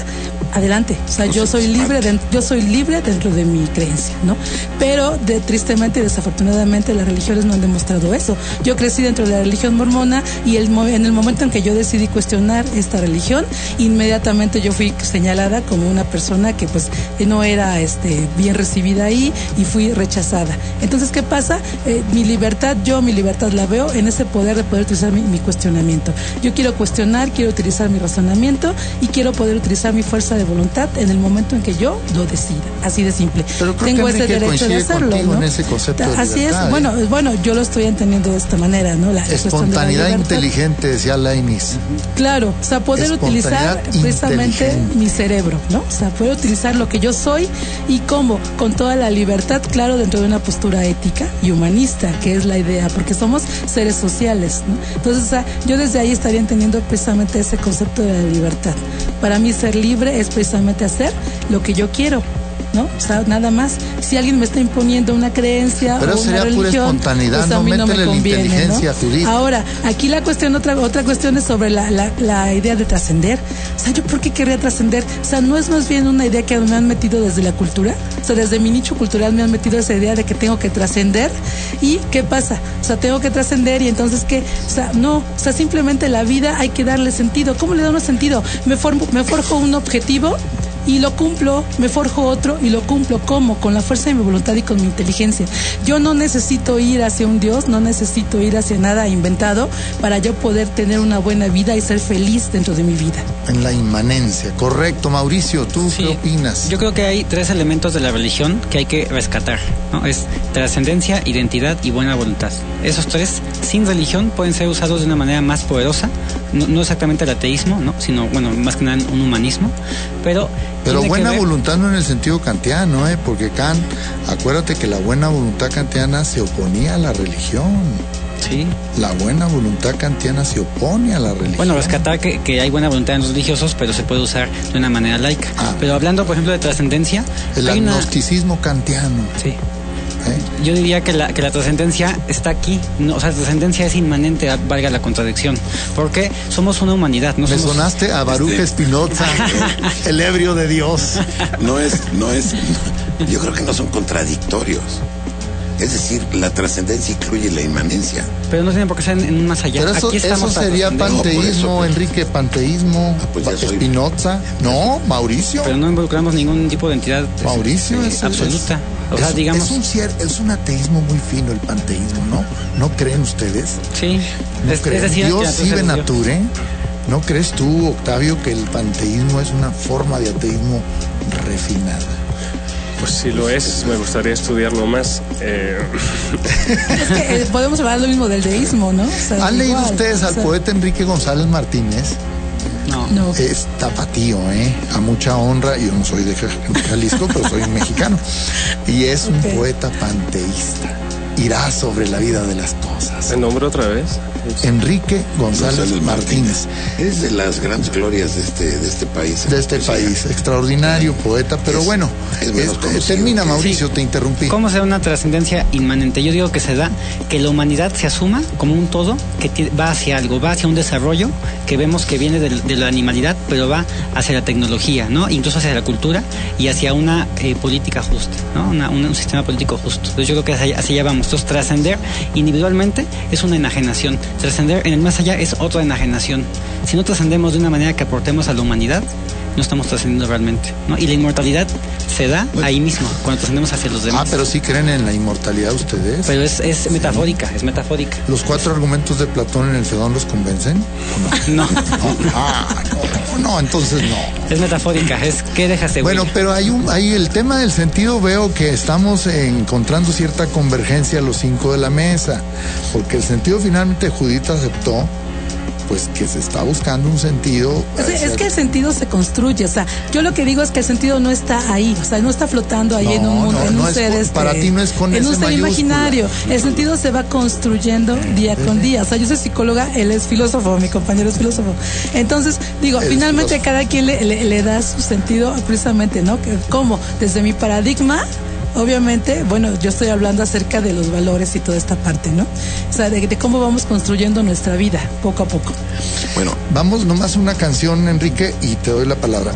S10: adelante. O sea, yo soy libre, de- yo soy libre dentro de mi creencia, ¿no? Pero de, tristemente y desafortunadamente las religiones no han demostrado eso. Yo crecí dentro de la religión mormona y el, en el momento en que yo decidí cuestionar esta religión, inmediatamente yo fui señalada como una persona que pues no era este, bien recibida ahí y fui rechazada. Entonces, ¿qué pasa? Eh, mi libertad, yo mi libertad la veo en ese poder de poder utilizar mi, mi cuestionamiento. Yo quiero cuestionar, quiero utilizar mi razonamiento y quiero poder utilizar mi fuerza de voluntad en el momento en que yo lo decida. Así de simple.
S7: Pero creo
S10: Tengo
S7: que
S10: ese derecho de
S7: coincide
S10: hacerlo. ¿no?
S7: en ese concepto de
S10: Así
S7: libertad,
S10: es.
S7: ¿eh?
S10: Bueno, bueno, yo lo estoy entendiendo de esta manera, ¿no? La cuestión de la
S7: Espontaneidad inteligente, decía Lainis.
S10: Claro, o sea, poder utilizar precisamente mi cerebro, ¿no? O sea, poder utilizar lo que yo soy y cómo, con toda la libertad, claro, dentro de una postura ética y humanista, que es la idea, porque somos seres sociales, ¿no? Entonces, o sea, yo desde ahí estaría entendiendo precisamente ese concepto de la libertad. Para mí ser libre es precisamente hacer lo que yo quiero. ¿No? O sea, nada más. Si alguien me está imponiendo una creencia
S7: Pero
S10: o una
S7: sería pura
S10: religión,
S7: espontaneidad,
S10: pues a mí no me
S7: la
S10: conviene,
S7: inteligencia,
S10: ¿no?
S7: Judith.
S10: Ahora, aquí la cuestión, otra, otra cuestión es sobre la, la, la idea de trascender. O sea, ¿yo por qué querría trascender? O sea, ¿no es más bien una idea que me han metido desde la cultura? O sea, desde mi nicho cultural me han metido esa idea de que tengo que trascender. ¿Y qué pasa? O sea, tengo que trascender y entonces, ¿qué? O sea, no. O sea, simplemente la vida hay que darle sentido. ¿Cómo le da uno sentido? Me, formo, me forjo un objetivo y lo cumplo, me forjo otro y lo cumplo. ¿Cómo? Con la fuerza de mi voluntad y con mi inteligencia. Yo no necesito ir hacia un Dios, no necesito ir hacia nada inventado para yo poder tener una buena vida y ser feliz dentro de mi vida.
S7: En la inmanencia. Correcto, Mauricio, ¿tú qué opinas?
S9: Yo creo que hay tres elementos de la religión que hay que rescatar, ¿no? Es trascendencia, identidad y buena voluntad. Esos tres, sin religión, pueden ser usados de una manera más poderosa, no, no exactamente el ateísmo, ¿no? Sino, bueno, más que nada un humanismo, pero...
S7: Pero buena voluntad no en el sentido kantiano, ¿eh? porque Kant, acuérdate que la buena voluntad kantiana se oponía a la religión.
S9: Sí.
S7: La buena voluntad kantiana se opone a la religión.
S9: Bueno, rescatar que, que hay buena voluntad en los religiosos, pero se puede usar de una manera laica. Pero hablando, por ejemplo, de trascendencia,
S7: Ah. el
S9: una-
S7: agnosticismo kantiano.
S9: Sí. Yo diría que la, que la trascendencia está aquí. No, o sea, la trascendencia es inmanente, valga la contradicción. Porque somos una humanidad. No
S7: Me
S9: somos...
S7: sonaste a Baruch
S11: Este-
S7: Spinoza, <laughs> el ebrio de Dios.
S11: No es, no es, yo creo que no son contradictorios. Es decir, la trascendencia incluye la inmanencia.
S9: Pero no tiene por qué ser en, en un más allá.
S7: Pero eso,
S9: aquí estamos
S7: eso sería panteísmo, Enrique, panteísmo,
S11: pues ya soy-
S7: Spinoza. No, Mauricio.
S9: Pero no involucramos ningún tipo de entidad
S7: Mauricio
S9: este,
S7: es,
S9: absoluta.
S7: es-
S9: o sea,
S7: es-
S9: digamos.
S7: es un, cier- es un ateísmo muy fino el panteísmo, ¿no? ¿No creen ustedes?
S9: Sí.
S7: ¿No
S9: Es- es
S7: creen?
S9: decir, que
S7: Dios
S9: trascendencia-
S7: Nature. ¿No crees tú, Octavio, que el panteísmo es una forma de ateísmo refinada?
S8: Pues si lo es, me gustaría estudiarlo más. Eh,
S10: Es que eh, podemos hablar lo mismo del deísmo, ¿no? O sea,
S7: ¿Han leído
S10: igual,
S7: ustedes
S10: o
S7: al
S10: sea,
S7: poeta Enrique González Martínez?
S9: No.
S10: No.
S7: Es tapatío, ¿eh? A mucha honra. Yo no soy de Ja- de Jalisco, pero soy mexicano. Y es un poeta panteísta. Irá sobre la vida de las.
S8: ¿El nombre otra vez?
S7: Enrique González,
S11: González
S7: Martínez.
S11: Es de las grandes glorias de este, de este país.
S7: De este país. Extraordinario poeta, pero
S11: Es-
S7: bueno.
S11: es menos conocido
S7: termina, Mauricio, te interrumpí.
S9: ¿Cómo se da una trascendencia inmanente? Yo digo que se da que la humanidad se asuma como un todo que va hacia algo, va hacia un desarrollo que vemos que viene de, de la animalidad, pero va hacia la tecnología, ¿no? Incluso hacia la cultura y hacia una eh, política justa, ¿no? Una- una- un sistema político justo. Entonces yo creo que hacia, hacia allá vamos. Entonces trascender individualmente es una enajenación. Trascender en el más allá es otra enajenación. Si no trascendemos de una manera que aportemos a la humanidad, no estamos trascendiendo realmente, ¿no? Y la inmortalidad se da ahí mismo, cuando trascendemos hacia los demás.
S7: Ah, pero sí creen en la inmortalidad ustedes.
S9: Pero es, es metafórica, es metafórica.
S7: ¿Los cuatro argumentos de Platón en el Fedón los convencen? ¿O
S9: No. <laughs>
S7: no? Ah, no, no, entonces no.
S9: Es metafórica, es que dejas de
S7: Bueno, pero hay un, hay el tema del sentido veo que estamos encontrando cierta convergencia los cinco de la mesa, porque el sentido finalmente Judith aceptó, pues que se está buscando un sentido.
S10: Es, es que el sentido se construye, o sea, yo lo que digo es que el sentido no está ahí, o sea, no está flotando ahí
S7: No,
S10: en un mundo,
S7: no,
S10: en
S7: no
S10: un
S7: es
S10: ser
S7: con-
S10: este,
S7: para ti no es con
S10: en un ser imaginario. El sentido se va construyendo día con día. O sea, yo soy psicóloga, él es filósofo, mi compañero es filósofo. Entonces, digo, finalmente
S7: filósofo.
S10: cada quien le, le- le da su sentido precisamente, ¿no? ¿Cómo? Desde mi paradigma. Obviamente, bueno, yo estoy hablando acerca de los valores y toda esta parte, ¿no? O sea, de, de cómo vamos construyendo nuestra vida poco a poco.
S7: Bueno, vamos nomás a una canción, Enrique, y te doy la palabra.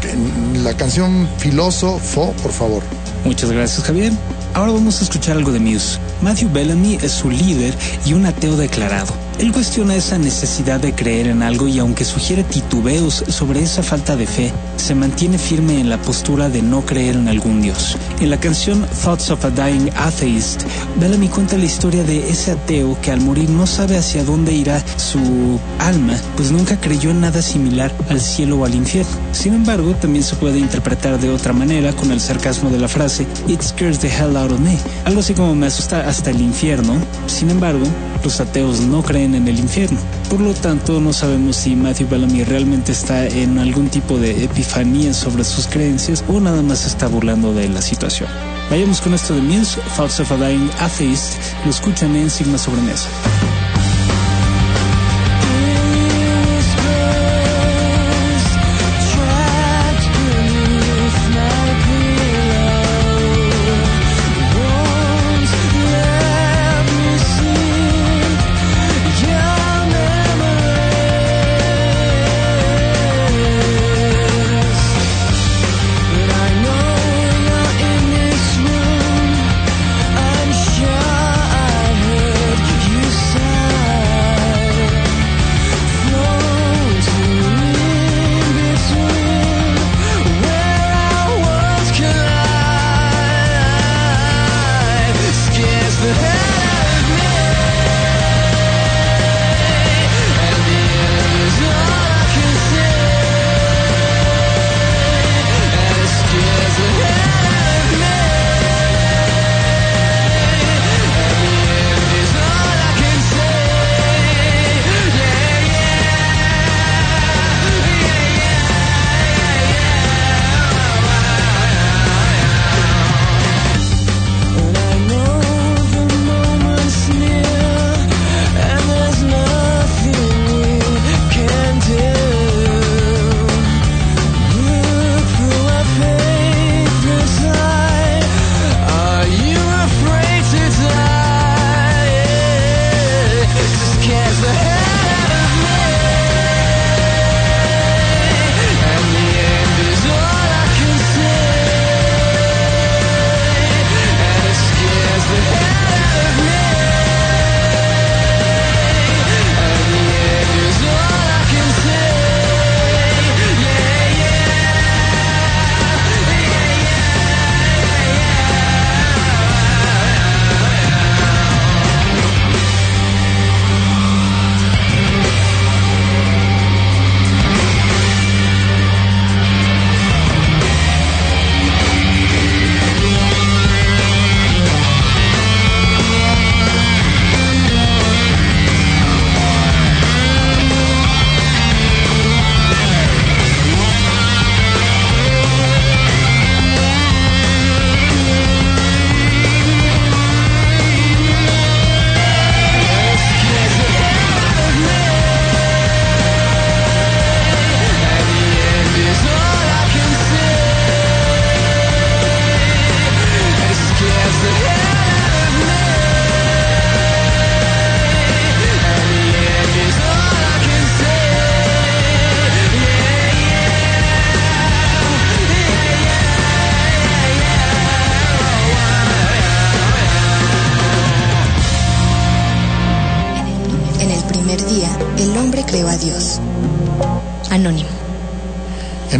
S7: La canción Filósofo, por favor.
S12: Muchas gracias, Javier. Ahora vamos a escuchar algo de Muse. Matthew Bellamy es su líder y un ateo declarado. Él cuestiona esa necesidad de creer en algo y aunque sugiere titubeos sobre esa falta de fe, se mantiene firme en la postura de no creer en algún dios. En la canción Thoughts of a Dying Atheist, Bellamy cuenta la historia de ese ateo que al morir no sabe hacia dónde irá su alma, pues nunca creyó en nada similar al cielo o al infierno. Sin embargo, también se puede interpretar de otra manera con el sarcasmo de la frase It scares the hell out of me, algo así como me asusta hasta el infierno. Sin embargo, los ateos no creen en el infierno. Por lo tanto, no sabemos si Matthew Bellamy realmente está en algún tipo de epifanía sobre sus creencias o nada más está burlando de la situación. Vayamos con esto de Muse, Thoughts of a Dying Atheist, lo escuchan en Sigma Sobremesa.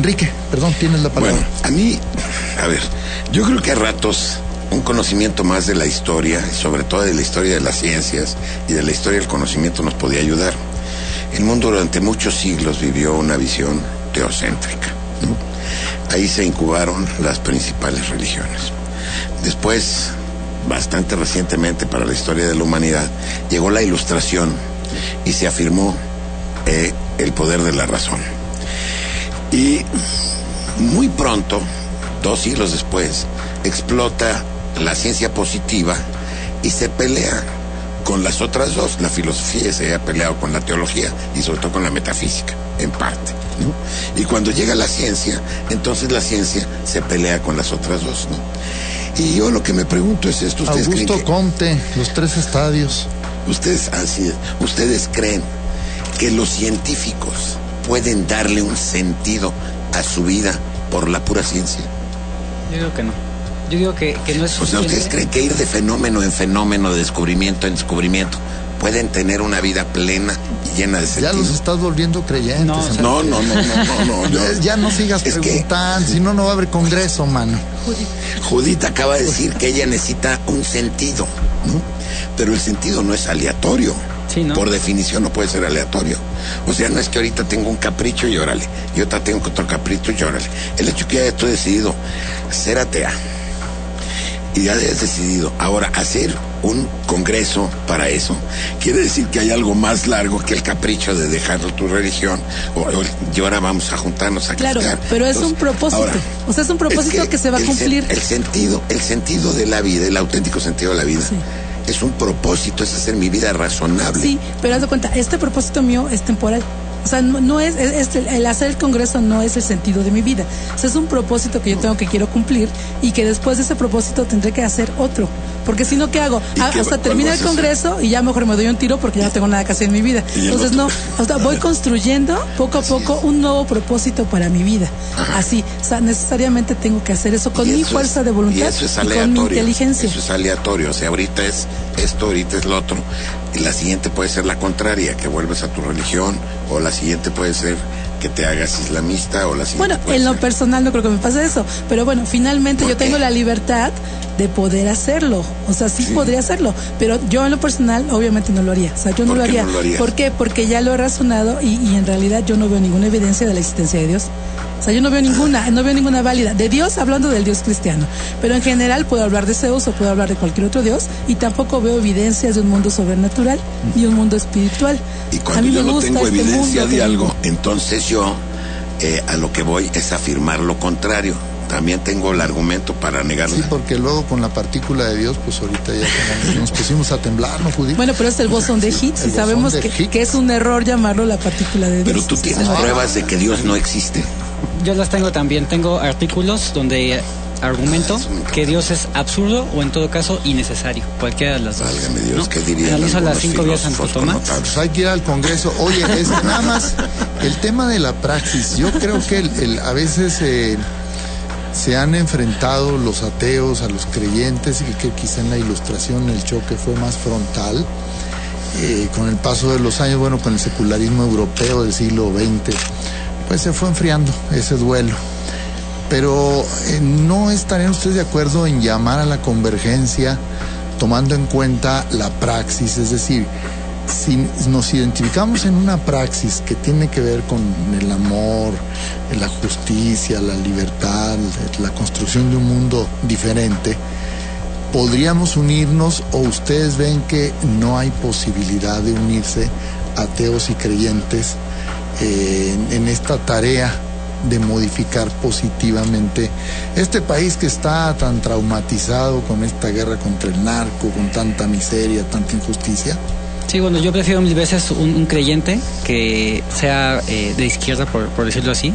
S7: Enrique, perdón, tienes la palabra.
S11: Bueno, a mí, a ver, yo creo que a ratos un conocimiento más de la historia, sobre todo de la historia de las ciencias y de la historia del conocimiento nos podía ayudar. El mundo durante muchos siglos vivió una visión teocéntrica. Ahí se incubaron las principales religiones. Después, bastante recientemente para la historia de la humanidad, llegó la ilustración y se afirmó eh, el poder de la razón. Y muy pronto, dos siglos después, explota la ciencia positiva y se pelea con las otras dos. La filosofía se ha peleado con la teología y sobre todo con la metafísica, en parte. ¿no? Y cuando llega la ciencia, entonces la ciencia se pelea con las otras dos. ¿no? Y yo lo que me pregunto es esto. ¿Ustedes creen
S7: Augusto
S11: que-
S7: Comte, los tres estadios.
S11: Ustedes, así es, ustedes creen que los científicos pueden darle un sentido a su vida por la pura ciencia.
S9: Yo digo que no. Yo digo que, que no es
S11: O sea, ¿ustedes creen que ir de fenómeno en fenómeno, de descubrimiento en descubrimiento, pueden tener una vida plena y llena de
S7: Ya
S11: sentido?
S7: los estás volviendo creyentes.
S11: No, no, no, no, no, no, yo-
S7: Ya- <laughs> ya no sigas
S11: Es que-
S7: preguntando, si no, no va a haber congreso, mano.
S11: Judith acaba de decir que ella necesita un sentido, ¿no? Pero el sentido no es aleatorio. Por definición no puede ser aleatorio. O sea, no es que ahorita tengo un capricho y órale, y otra tengo otro capricho y órale. El hecho que ya estoy decidido ser atea y ya hayas decidido ahora hacer un congreso para eso, quiere decir que hay algo más largo que el capricho de dejar tu religión o, o- y ahora vamos a juntarnos a
S10: Claro,
S11: criticar.
S10: pero es un propósito.
S11: ahora,
S10: o sea, es un propósito
S11: es
S10: que, se va a
S11: sen-
S10: cumplir.
S11: El, sentido, el sentido de la vida, el auténtico sentido de la vida, es un propósito, es hacer mi vida razonable.
S10: Sí, pero haz de cuenta, este propósito mío es temporal. O sea, no, no es, es- es el, hacer el congreso no es el sentido de mi vida. O sea, es un propósito que yo tengo que quiero cumplir y que después de ese propósito tendré que hacer otro. Porque si no, ¿qué hago?
S11: ¿Y
S10: Ah,
S11: qué-
S10: hasta
S11: cuál
S10: termina el congreso y ya mejor me doy un tiro porque ya no tengo nada que hacer en mi vida. Entonces, no, o sea, voy <laughs> construyendo poco a poco un nuevo propósito para mi vida. Así, o sea, necesariamente tengo que hacer eso con mi fuerza de voluntad
S11: y eso es
S10: y con mi inteligencia.
S11: Eso es aleatorio. O sea, ahorita es esto, ahorita es lo otro. Y la siguiente puede ser la contraria, que vuelves a tu religión. O la siguiente puede ser que te hagas islamista. O la
S10: Bueno, en lo
S11: ser-
S10: personal no creo que me pase eso, pero bueno, finalmente yo tengo la libertad de poder hacerlo, o sea, sí, podría hacerlo, pero yo en lo personal obviamente no lo haría, o sea, yo no
S11: ¿Por
S10: lo haría.
S11: no lo harías?
S10: ¿Por qué? Porque ya lo he razonado y, y en realidad yo no veo ninguna evidencia de la existencia de Dios. O sea, yo no veo ninguna, no veo ninguna válida. De Dios hablando del Dios cristiano. Pero en general puedo hablar de Zeus o puedo hablar de cualquier otro Dios y tampoco veo evidencias de un mundo sobrenatural ni un mundo espiritual.
S11: Y
S10: A
S11: cuando
S10: mí
S11: yo
S10: me
S11: no
S10: gusta
S11: tengo
S10: este
S11: evidencia de algo, entonces yo eh, a lo que voy es afirmar lo contrario. También tengo el argumento para negarlo.
S7: Sí, porque luego con la partícula de Dios, pues ahorita ya nos pusimos a temblar, ¿no, Judith?
S10: Bueno, pero es el bosón de Higgs y
S7: bosón
S10: sabemos que, que es un error llamarlo la partícula de Dios.
S11: Pero tú tienes
S10: Ah.
S11: pruebas de que Dios no existe.
S9: Yo las tengo también. Tengo artículos donde argumento que Dios es absurdo o en todo caso innecesario. Cualquiera de las dos.
S11: Dios,
S9: ¿no?
S11: ¿qué dirían
S9: las cinco vías Santo Tomás.
S7: Pues hay que ir al Congreso. Oye, es nada más el tema de la praxis. Yo creo que el- el- a veces eh, se han enfrentado los ateos a los creyentes y que quizá en la ilustración el choque fue más frontal. Eh, con el paso de los años, bueno, con el secularismo europeo del siglo XX, pues se fue enfriando ese duelo. Pero eh, no estarían ustedes de acuerdo en llamar a la convergencia tomando en cuenta la praxis, es decir, si nos identificamos en una praxis que tiene que ver con el amor, la justicia, la libertad, la construcción de un mundo diferente, podríamos unirnos o ustedes ven que no hay posibilidad de unirse ateos y creyentes eh, en, en esta tarea de modificar positivamente este país que está tan traumatizado con esta guerra contra el narco, con tanta miseria, tanta injusticia?
S9: Sí, bueno, yo prefiero mil veces un, un creyente que sea eh, de izquierda, por, por decirlo así,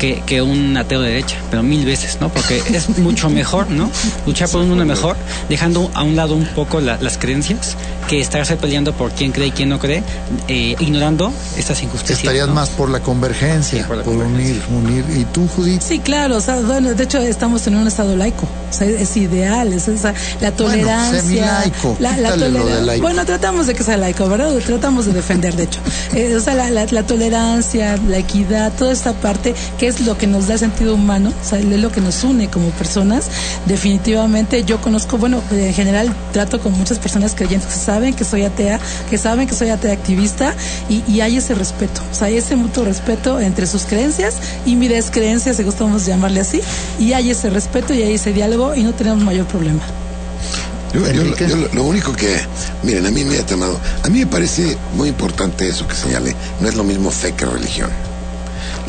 S9: que, que un ateo de derecha, pero mil veces, ¿no? Porque es mucho mejor, ¿no? Luchar por un mundo mejor, dejando a un lado un poco la- las creencias, que estarse peleando por quién cree y quién no cree, eh, ignorando estas injusticias.
S7: Estarías
S9: ¿no?
S7: más por la convergencia, por, unir, unir. ¿Y tú, Judith?
S10: Sí, claro, o sea, bueno, de hecho estamos en un estado laico, o sea, es ideal, es esa, la tolerancia.
S7: semilaico,
S10: la, la
S7: quítale lo
S10: tolera-
S7: de laico.
S10: Bueno, tratamos de que sea laico, ¿verdad? Tratamos de defender, de hecho. Eh, o sea, la, la- la tolerancia, la equidad, toda esta parte que es lo que nos da sentido humano, o sea, es lo que nos une como personas. Definitivamente yo conozco, bueno, en general trato con muchas personas creyentes que saben que soy atea, que saben que soy atea activista y, y hay ese respeto, o sea, hay ese mutuo respeto entre sus creencias y mi descreencia, si gustamos llamarle así, y hay ese respeto y hay ese diálogo y no tenemos mayor problema.
S11: Yo, yo- yo lo- lo único que, miren, a mí me ha tomado, a mí me parece muy importante eso que señale, no es lo mismo fe que religión.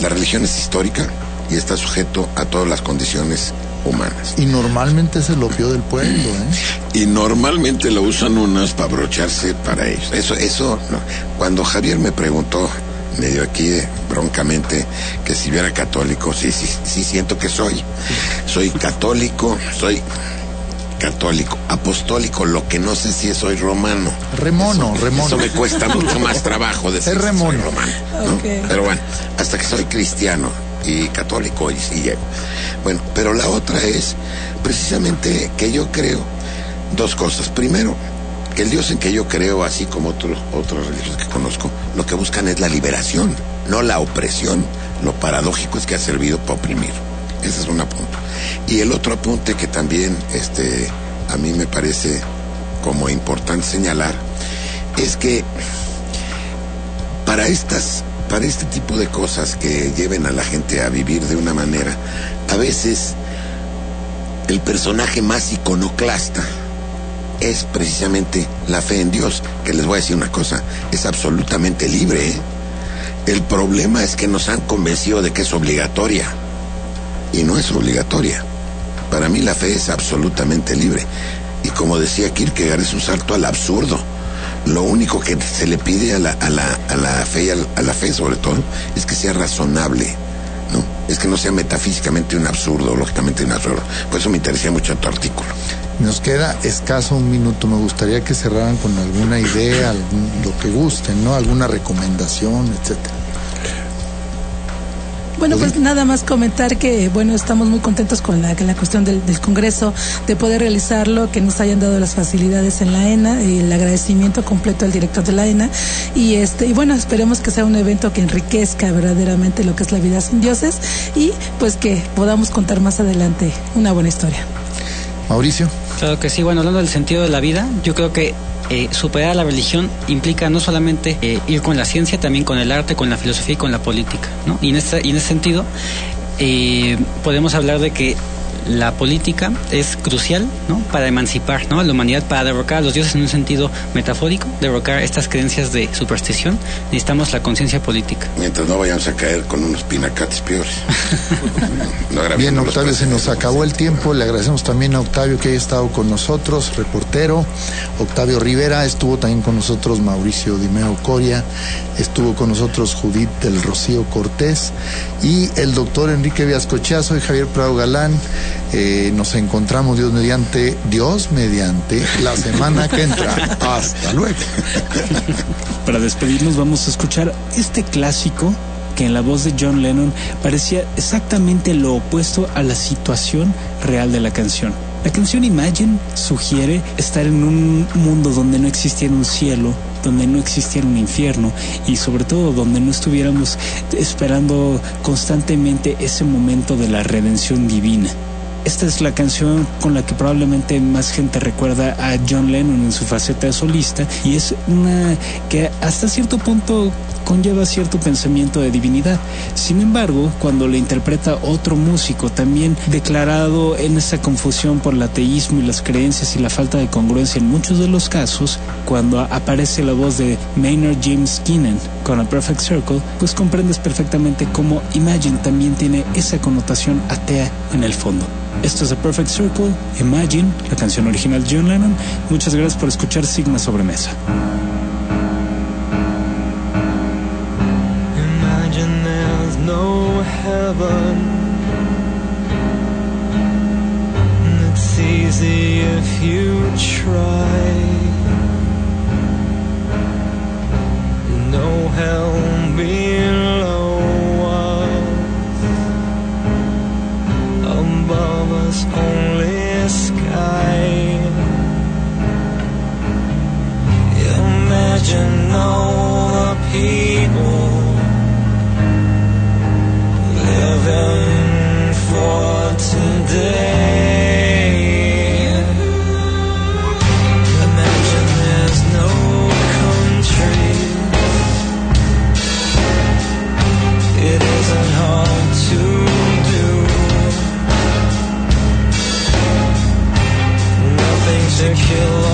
S11: La religión es histórica y está sujeto a todas las condiciones humanas.
S7: Y normalmente es el opio del pueblo, ¿eh? <clears throat>
S11: Y normalmente lo usan unos para abrocharse para ellos. Eso, eso, no. cuando Javier me preguntó, medio aquí eh, broncamente, que si yo era católico, sí, sí, sí siento que soy. Soy católico, soy católico, apostólico, lo que no sé si soy romano.
S7: Remono,
S11: Eso-
S7: remono.
S11: Eso me cuesta mucho más <laughs> trabajo decir
S7: Es
S11: soy
S7: remono.
S11: romano. ¿no? Pero bueno, hasta que soy cristiano y católico y sí llego. Bueno, pero la otra es precisamente que yo creo dos cosas. Primero, que el Dios en que yo creo, así como otros otras religiones que conozco, lo que buscan es la liberación, no la opresión. Lo paradójico es que ha servido para oprimir. Ese es un apunte. Y el otro apunte que también este, a mí me parece como importante señalar es que para estas para este tipo de cosas que lleven a la gente a vivir de una manera a veces el personaje más iconoclasta es precisamente la fe en Dios que les voy a decir una cosa es absolutamente libre ¿eh? el problema es que nos han convencido de que es obligatoria y no es obligatoria para mí la fe es absolutamente libre y como decía Kierkegaard es un salto al absurdo lo único que se le pide a la, a la, a la fe y a la, a la fe sobre todo es que sea razonable no es que no sea metafísicamente un absurdo lógicamente un absurdo por eso me interesé mucho tu artículo
S7: Nos queda escaso un minuto. Me gustaría que cerraran con alguna idea, algún- lo que gusten, ¿no? Alguna recomendación, etcétera.
S10: Bueno, pues nada más comentar que, bueno, estamos muy contentos con la, con la cuestión del, del Congreso, de poder realizarlo, que nos hayan dado las facilidades en la ENA, y el agradecimiento completo al director de la ENA, y este, y bueno, esperemos que sea un evento que enriquezca verdaderamente lo que es la vida sin dioses, y pues que podamos contar más adelante una buena historia.
S7: Mauricio.
S9: Claro que sí, bueno, hablando del sentido de la vida, yo creo que eh, superar la religión implica no solamente eh, ir con la ciencia, también con el arte, con la filosofía y con la política, ¿no? Y en, esta, y en ese sentido, eh, podemos hablar de que la política es crucial ¿no? para emancipar ¿no? a la humanidad, para derrocar a los dioses en un sentido metafórico, derrocar estas creencias de superstición. Necesitamos la conciencia política.
S11: mientras no vayamos a caer con unos pinacates peores <laughs> No
S7: Bien, Octavio, se nos acabó el tiempo. Le agradecemos también a Octavio que haya estado con nosotros, reportero. Octavio Rivera, estuvo también con nosotros Mauricio Dimeo Coria, estuvo con nosotros Judith del Rocío Cortés y el doctor Enrique Viascochea. Soy Javier Prado Galán. Eh, nos encontramos, Dios mediante, Dios mediante, la semana que entra. Hasta luego.
S12: Para despedirnos vamos a escuchar este clásico que en la voz de John Lennon parecía exactamente lo opuesto a la situación real de la canción. La canción Imagine sugiere estar en un mundo donde no existiera un cielo, donde no existiera un infierno y sobre todo donde no estuviéramos esperando constantemente ese momento de la redención divina. Esta es la canción con la que probablemente más gente recuerda a John Lennon en su faceta solista y es una que hasta cierto punto conlleva cierto pensamiento de divinidad. Sin embargo, cuando le interpreta otro músico también declarado en esa confusión por el ateísmo y las creencias y la falta de congruencia en muchos de los casos, cuando aparece la voz de Maynard James Keenan con A Perfect Circle, pues comprendes perfectamente cómo Imagine también tiene esa connotación atea en el fondo. Esto es The Perfect Circle, Imagine, la canción original de John Lennon. Muchas gracias por escuchar Sigma Sobremesa.
S13: Imagine there's no heaven. It's easy if you try. No hell Us, only sky. Imagine all the people living for today. To kill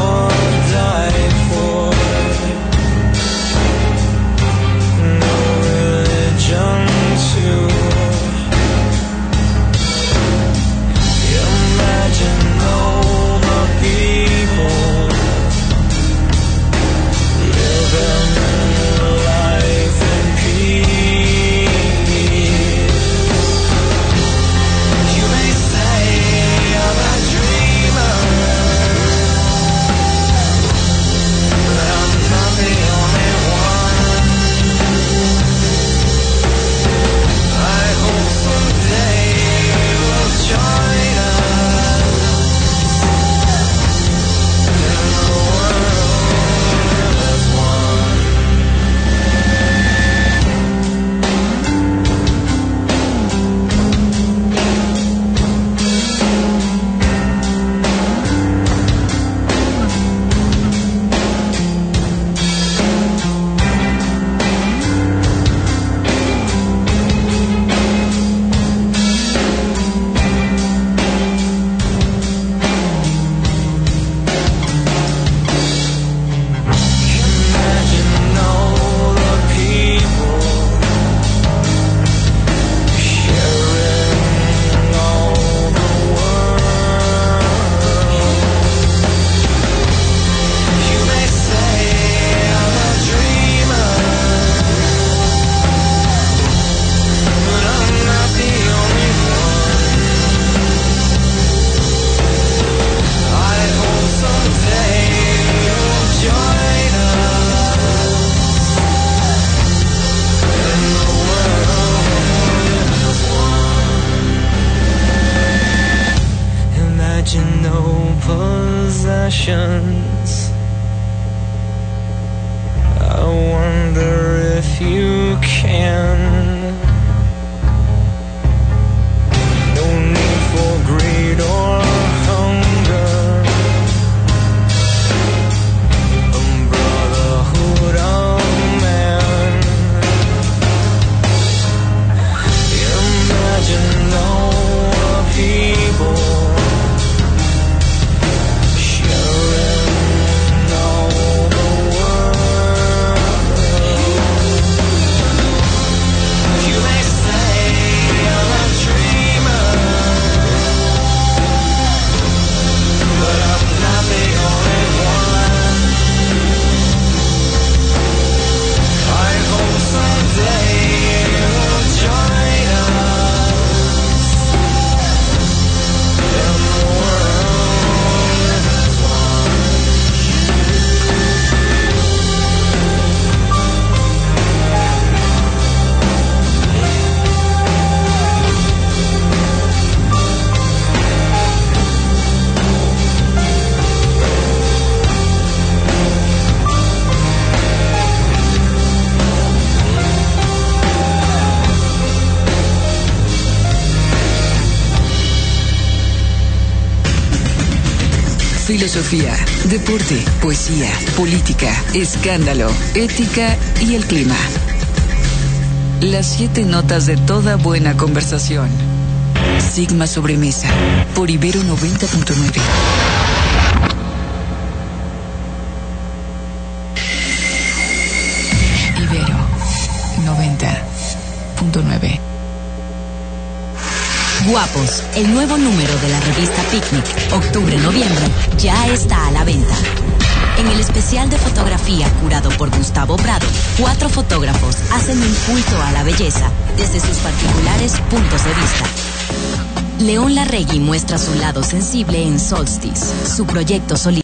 S13: Imagine
S5: deporte, poesía, política, escándalo, ética y el clima. Las siete notas de toda buena conversación. Sigma Sobremesa, por Ibero 90.9.
S18: Guapos, el nuevo número de la revista Picnic, octubre-noviembre, ya está a la venta. En el especial de fotografía curado por Gustavo Prado, cuatro fotógrafos hacen un culto a la belleza desde sus particulares puntos de vista. León Larregui muestra su lado sensible en Solstice, su proyecto solitario.